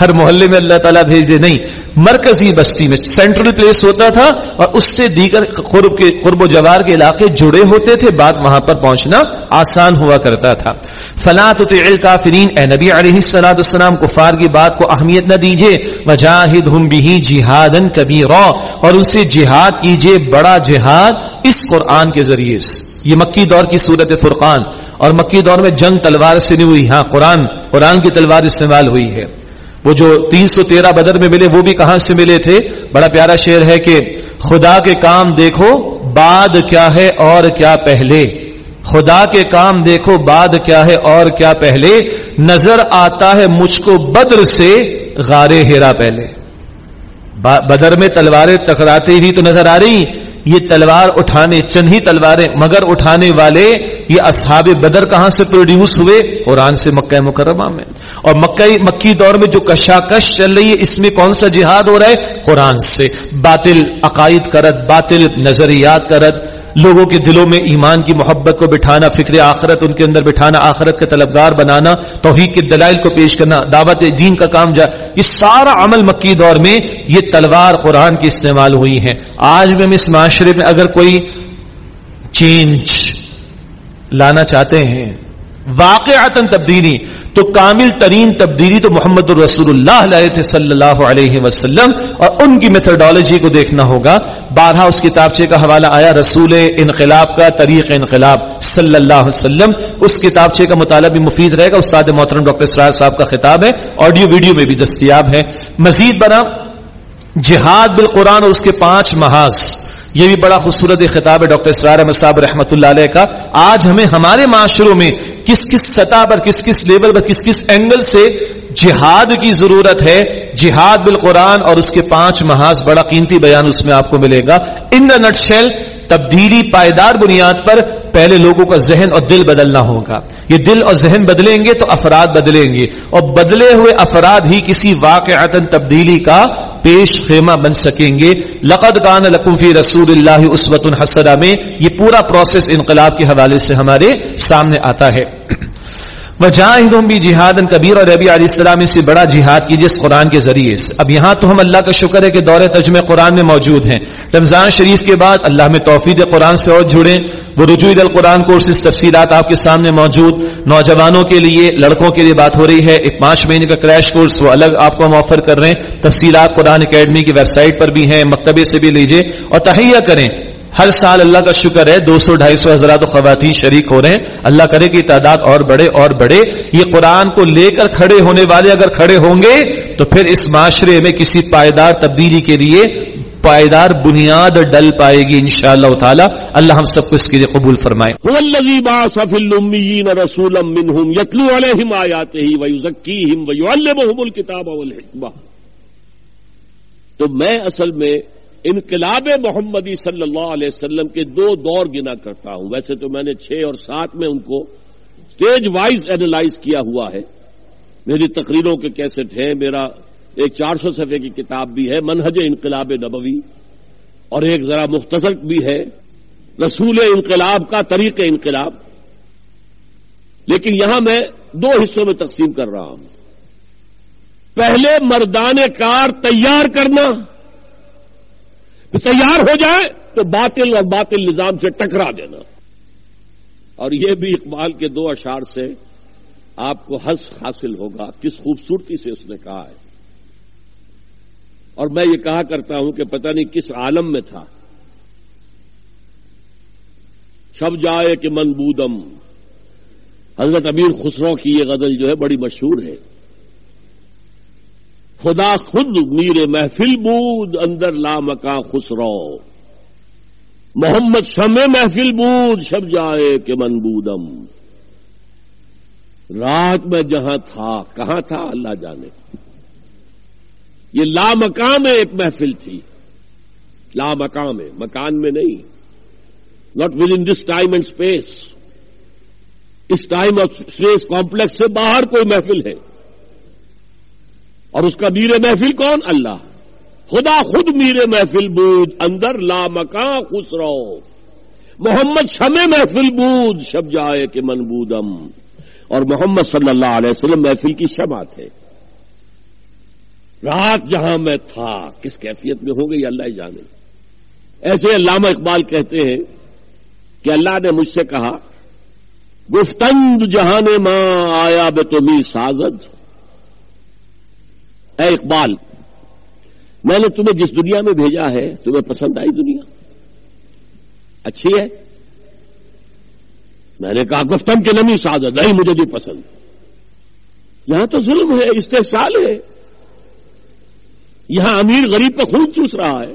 Speaker 2: ہر محلے میں اللہ تعالیٰ بھیج دے۔ نہیں، مرکزی بستی میں سینٹرل پلیس ہوتا تھا اور اس سے دیگر قرب کے قرب و جوار کے علاقے جڑے ہوتے تھے، بات وہاں پر پہنچنا آسان ہوا کرتا تھا۔ فلاں کافرین اے نبی علیہ السلام السلام کفار کی بات کو اہمیت نہ دیجیے وجاہد ہم بھی جہاد کبھی اور ان سے جہاد کیجیے بڑا جہاد اس قرآن کے ذریعے سے۔ یہ مکی دور کی صورت فرقان، اور مکی دور میں جنگ تلوار سے نہیں ہوئی۔ ہاں قرآن قرآن کی تلوار استعمال ہوئی ہے۔ وہ جو تین سو تیرہ بدر میں ملے وہ بھی کہاں سے ملے تھے؟ بڑا پیارا شعر ہے کہ خدا کے کام دیکھو، بعد کیا ہے اور کیا پہلے؟ خدا کے کام دیکھو، بعد کیا ہے اور کیا پہلے؟ نظر آتا ہے مجھ کو بدر سے غارے ہیرا پہلے۔ بدر میں تلواریں ٹکراتے ہی تو نظر آ رہی، یہ تلوار اٹھانے، چند ہی تلواریں مگر اٹھانے والے یہ اصحاب بدر کہاں سے پروڈیوس ہوئے؟ قرآن سے مکہ مکرمہ میں۔ اور مکہ مکی دور میں جو کشاکش چل رہی ہے، اس میں کون سا جہاد ہو رہا ہے؟ قرآن سے۔ باطل عقائد کرت باطل نظریات کرت لوگوں کے دلوں میں ایمان کی محبت کو بٹھانا، فکر آخرت ان کے اندر بٹھانا، آخرت کا طلبگار بنانا، توحید کے دلائل کو پیش کرنا، دعوت دین کا کام جا۔ یہ سارا عمل مکی دور میں یہ تلوار قرآن کی استعمال ہوئی ہیں۔ آج میں اس معاشرے میں اگر کوئی چینج لانا چاہتے ہیں۔ واقع تبدیلی۔ تو کامل ترین تبدیلی تو محمد الرسول اللہ علیہ تھے صلی اللہ علیہ وسلم۔ اور ان کی میتھڈالوجی کو دیکھنا ہوگا۔ بارہ اس کتابچے کا حوالہ آیا، رسول انقلاب کا طریق انقلاب صلی اللہ علیہ وسلم۔ اس کتابچے کا مطالعہ بھی مفید رہے گا۔ استاد محترم ڈاکٹر سرار صاحب کا خطاب ہے۔ آڈیو ویڈیو میں بھی دستیاب ہے۔ مزید بنا جہاد بالقرآن اور اس کے پانچ محاذ۔ یہ بھی بڑا خوبصورت خطاب ہے ڈاکٹر اسرار احمد صاحب رحمۃ اللہ علیہ کا۔ آج ہمیں ہمارے معاشروں میں کس کس سطح پر، کس کس لیول پر، کس کس اینگل سے جہاد کی ضرورت ہے؟ جہاد بالقرآن اور اس کے پانچ محاذ، بڑا قیمتی بیان اس میں آپ کو ملے گا۔ ان دا نٹ شیل تبدیلی پائیدار بنیاد پر پہلے لوگوں کا ذہن اور دل بدلنا ہوگا۔ یہ دل اور ذہن بدلیں گے تو افراد بدلیں گے۔ اور بدلے ہوئے افراد ہی کسی واقعات تبدیلی کا پیش خیمہ بن سکیں گے۔ لقد کان لقوفی رسول اللہ عصبت الحسدہ میں یہ پورا پروسیس انقلاب کے حوالے سے ہمارے سامنے آتا ہے۔ وجاہدہم بھی جہاد کبیر اور ربی علیہ السلام اس سے بڑا جہاد کی جس قرآن کے ذریعے سے۔ اب یہاں تو ہم اللہ کا شکر ہے کہ دور تجمہ قرآن میں موجود ہیں۔ رمضان شریف کے بعد اللہ میں توفید قرآن سے اور جڑیں وہ رجوع القرآن کورسز تفصیلات آپ کے سامنے موجود۔ نوجوانوں کے لیے، لڑکوں کے لیے بات ہو رہی ہے۔ ایک پانچ مہینے کا کریش کورس وہ الگ آپ کو ہم آفر کر رہے ہیں۔ تفصیلات قرآن اکیڈمی کی ویب سائٹ پر بھی ہیں، مکتبے سے بھی لیجیے۔ اور تہیا کریں۔ ہر سال اللہ کا شکر ہے، دو سو ڈھائی سو حضرات و خواتین شریک ہو رہے ہیں۔ اللہ کرے کہ تعداد اور بڑے اور بڑے یہ قرآن کو لے کر کھڑے ہونے والے اگر کھڑے ہوں گے، تو پھر اس معاشرے میں کسی پائیدار تبدیلی کے لیے پائیدار بنیاد ڈل پائے گی ان شاء اللہ تعالی۔ اللہ ہم سب کو اس کے لیے قبول فرمائے۔
Speaker 3: تو میں اصل میں انقلاب محمدی صلی اللہ علیہ وسلم کے دو دور گنا کرتا ہوں۔ ویسے تو میں نے چھ اور سات میں ان کو اسٹیج وائز اینالائز کیا ہوا ہے۔ میری تقریروں کے کیسٹ ہیں، میرا ایک چار سو صفحے کی کتاب بھی ہے، منہج انقلاب نبوی۔ اور ایک ذرا مختصر بھی ہے، رسول انقلاب کا طریق انقلاب۔ لیکن یہاں میں دو حصوں میں تقسیم کر رہا ہوں۔ پہلے مردان کار تیار کرنا۔ تیار ہو جائے تو باطل اور باطل نظام سے ٹکرا دینا۔ اور یہ بھی اقبال کے دو اشار سے آپ کو حس حاصل ہوگا کس خوبصورتی سے اس نے کہا ہے۔ اور میں یہ کہا کرتا ہوں کہ پتہ نہیں کس عالم میں تھا۔ شب جائے کہ من بودم حضرت امیر خسرو کی یہ غزل جو ہے بڑی مشہور ہے۔ خدا خود میر محفل بود، اندر لا مکا خسرو۔ محمد شم محفل بود، شب جائے کہ من بودم۔ رات میں جہاں تھا، کہاں تھا؟ اللہ جانے۔ یہ لا مقام ایک محفل تھی۔ لا مقام ہے مکان میں نہیں۔ Not within this time and space us time اور اسپیس کمپلیکس سے باہر کوئی محفل ہے۔ اور اس کا میر محفل کون؟ اللہ۔ خدا خود میر محفل بود، اندر لا مکان خوش رہو محمد شم محفل بود، شب جائے کہ من بودم۔ اور محمد صلی اللہ علیہ وسلم محفل کی شمع تھے۔ رات جہاں میں تھا، کس کیفیت میں ہو گئی اللہ جانے۔ ایسے علامہ اقبال کہتے ہیں کہ اللہ نے مجھ سے کہا، گفتند جہان ماں آیا بے تمہیں سازد۔ اے اقبال، میں نے تمہیں جس دنیا میں بھیجا ہے، تمہیں پسند آئی دنیا۔ اچھی ہے؟ میں نے کہا، گفتم کے نمی سعادت، نہیں، مجھے بھی پسند۔ یہاں تو ظلم ہے، استحصال ہے۔ یہاں امیر غریب کا خون چوس رہا ہے۔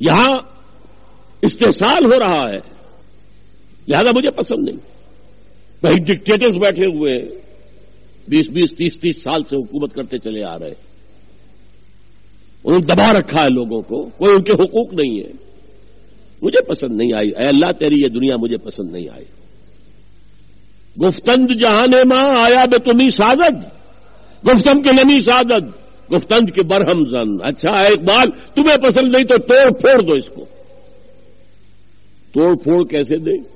Speaker 3: یہاں استحصال ہو رہا ہے۔ لہذا مجھے پسند نہیں۔ کہیں ڈکٹیٹرز بیٹھے ہوئے ہیں۔ بیس بیس تیس تیس سال سے حکومت کرتے چلے آ رہے انہوں نے دبا رکھا ہے لوگوں کو، کوئی ان کے حقوق نہیں ہے۔ مجھے پسند نہیں آئی۔ اے اللہ، تیری یہ دنیا مجھے پسند نہیں آئی۔ گفتند جہاں ماں آیا بے تمہیں سادت گفتم کے نمی سادت گفتند کے برہم زن۔ اچھا ہے اقبال تمہیں پسند نہیں تو توڑ پھوڑ دو اس کو۔ توڑ پھوڑ کیسے دیں؟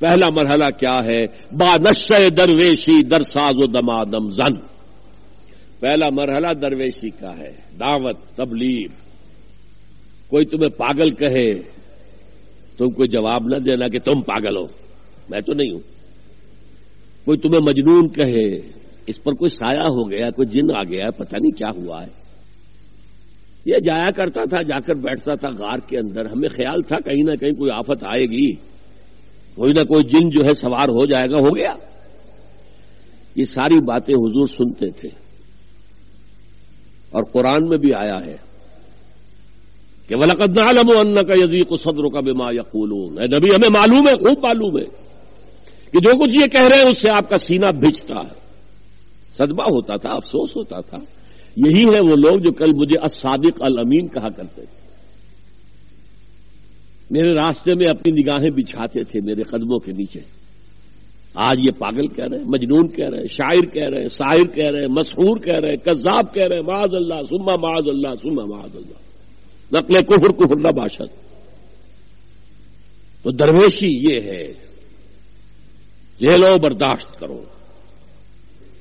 Speaker 3: پہلا مرحلہ کیا ہے؟ با درویشی در ساز و دمادم زن۔ پہلا مرحلہ درویشی کا ہے، دعوت، تبلیغ۔ کوئی تمہیں پاگل کہے، تم کوئی جواب نہ دینا کہ تم پاگل ہو۔ میں تو نہیں ہوں۔ کوئی تمہیں مجنون کہے، اس پر کوئی سایہ ہو گیا، کوئی جن آ گیا، پتہ نہیں کیا ہوا ہے۔ یہ جایا کرتا تھا، جا کر بیٹھتا تھا غار کے اندر۔ ہمیں خیال تھا کہیں نہ کہیں کوئی آفت آئے گی۔ کوئی نہ کوئی جن جو ہے سوار ہو جائے گا، ہو گیا۔ یہ ساری باتیں حضور سنتے تھے۔ اور قرآن میں بھی آیا ہے کہ ولقد عالم ان کا یزیق صدر کا بما یقولون اے نبی، ہمیں معلوم ہے، خوب معلوم ہے کہ جو کچھ یہ کہہ رہے ہیں، اس سے آپ کا سینہ بھجتا ہے۔ صدمہ ہوتا تھا، افسوس ہوتا تھا۔ یہی ہے وہ لوگ جو کل مجھے الصادق الامین کہا کرتے تھے۔ میرے راستے میں اپنی نگاہیں بچھاتے تھے میرے قدموں کے نیچے۔ آج یہ پاگل کہہ رہے ہیں، مجنون کہہ رہے ہیں، شاعر کہہ رہے ہیں شاعر کہہ رہے ہیں، مسحور کہہ رہے ہیں، کذاب کہہ رہے ہیں، معاذ اللہ سما معاذ اللہ سما معاذ اللہ۔ نقل کفر کفر نہ باشد۔ تو درویشی یہ ہے یہ لو برداشت کرو۔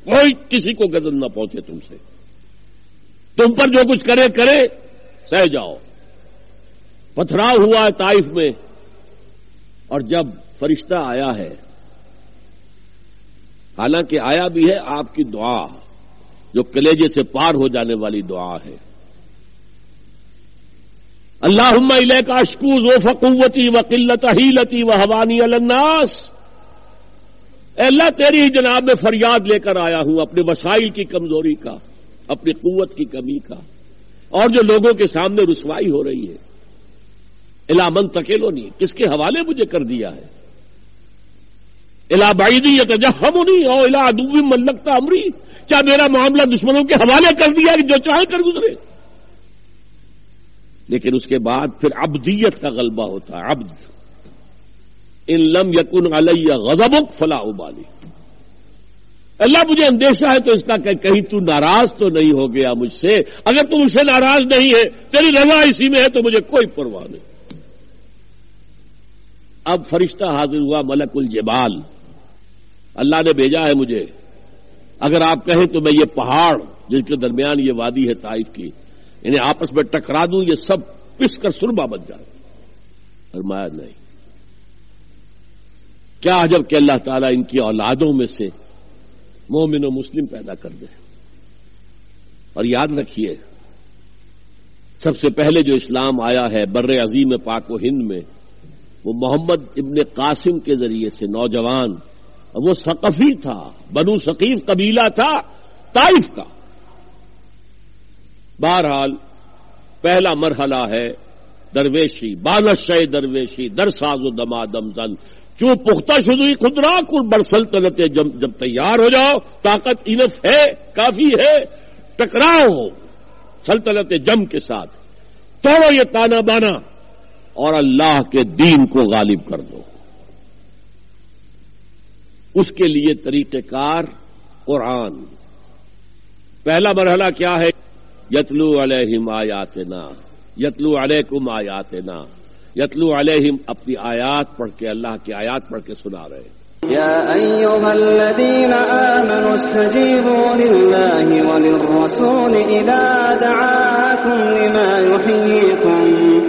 Speaker 3: کوئی کسی کو گدن نہ پہنچے تم سے۔ تم پر جو کچھ کرے کرے، سہ جاؤ۔ پتھراؤ ہوا ہے تائف میں۔ اور جب فرشتہ آیا ہے، حالانکہ آیا بھی ہے، آپ کی دعا، جو کلیجے سے پار ہو جانے والی دعا ہے۔ اللہ علیہ کا اشکوز و فقوتی و قلت ہیلتی و حوانی الناس۔ اے اللہ، تیری ہی جناب میں فریاد لے کر آیا ہوں، اپنے وسائل کی کمزوری کا، اپنی قوت کی کمی کا۔ اور جو لوگوں کے سامنے رسوائی ہو رہی ہے۔ علامن تکیلو نہیں کس کے حوالے مجھے کر دیا ہے؟ الا بعیدی یا نہیں اور الا ادوبی من لگتا امری، کیا میرا معاملہ دشمنوں کے حوالے کر دیا کہ جو چاہے کر گزرے؟ لیکن اس کے بعد پھر ابدیت کا غلبہ ہوتا ہے ابد ان لم یقن علیہ غضب فلاح ابالی۔ اللہ مجھے اندیشہ ہے تو اس کا کہ کہیں تو ناراض تو نہیں ہو گیا مجھ سے۔ اگر تم مجھ سے ناراض نہیں ہے تیری رضا اسی میں ہے تو مجھے کوئی پرواہ نہیں۔ اب فرشتہ حاضر ہوا ملک الجبال۔ اللہ نے بھیجا ہے مجھے۔ اگر آپ کہیں تو میں یہ پہاڑ جن کے درمیان یہ وادی ہے طائف کی، انہیں آپس میں ٹکرا دوں، یہ سب پس کر سرما بن جائے۔ فرمایا نہیں۔ کیا جبکہ اللہ تعالیٰ ان کی اولادوں میں سے مومن و مسلم پیدا کر دے۔ اور یاد رکھیے، سب سے پہلے جو اسلام آیا ہے بر عظیم پاک و ہند میں وہ محمد ابن قاسم کے ذریعے سے نوجوان وہ ثقفی تھا، بنو ثقیف قبیلہ تھا، طائف کا۔ بہرحال، پہلا مرحلہ ہے درویشی بالش درویشی در ساز و دما دم زن۔ کیوں پختہ شدوئی خدرا کل بر سلطنت جب تیار ہو جاؤ، طاقت انف ہے، کافی ہے، ٹکراؤ ہو سلطنت جم کے ساتھ۔ توڑو یہ تانا بانا۔ اور اللہ کے دین کو غالب کر دو۔ اس کے لیے طریقہ کار قرآن۔ پہلا مرحلہ کیا ہے؟ یتلو علیہم آیات نا یتلو علیکم آیات نا یتلو علیہم اپنی آیات پڑھ کے اللہ کی آیات پڑھ کے سنا رہے۔
Speaker 4: يا أيها الذين آمنوا استجيبوا لله وللرسول إذا دعاكم لما يحييكم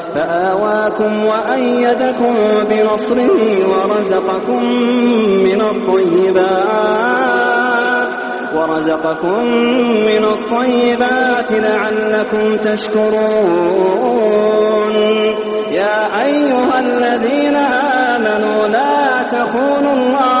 Speaker 4: فآواكم وأيدكم بنصره ورزقكم من الطيبات، ورزقكم من الطيبات لعلكم تشكرون. يا أيها الذين آمنوا لا تخونوا الله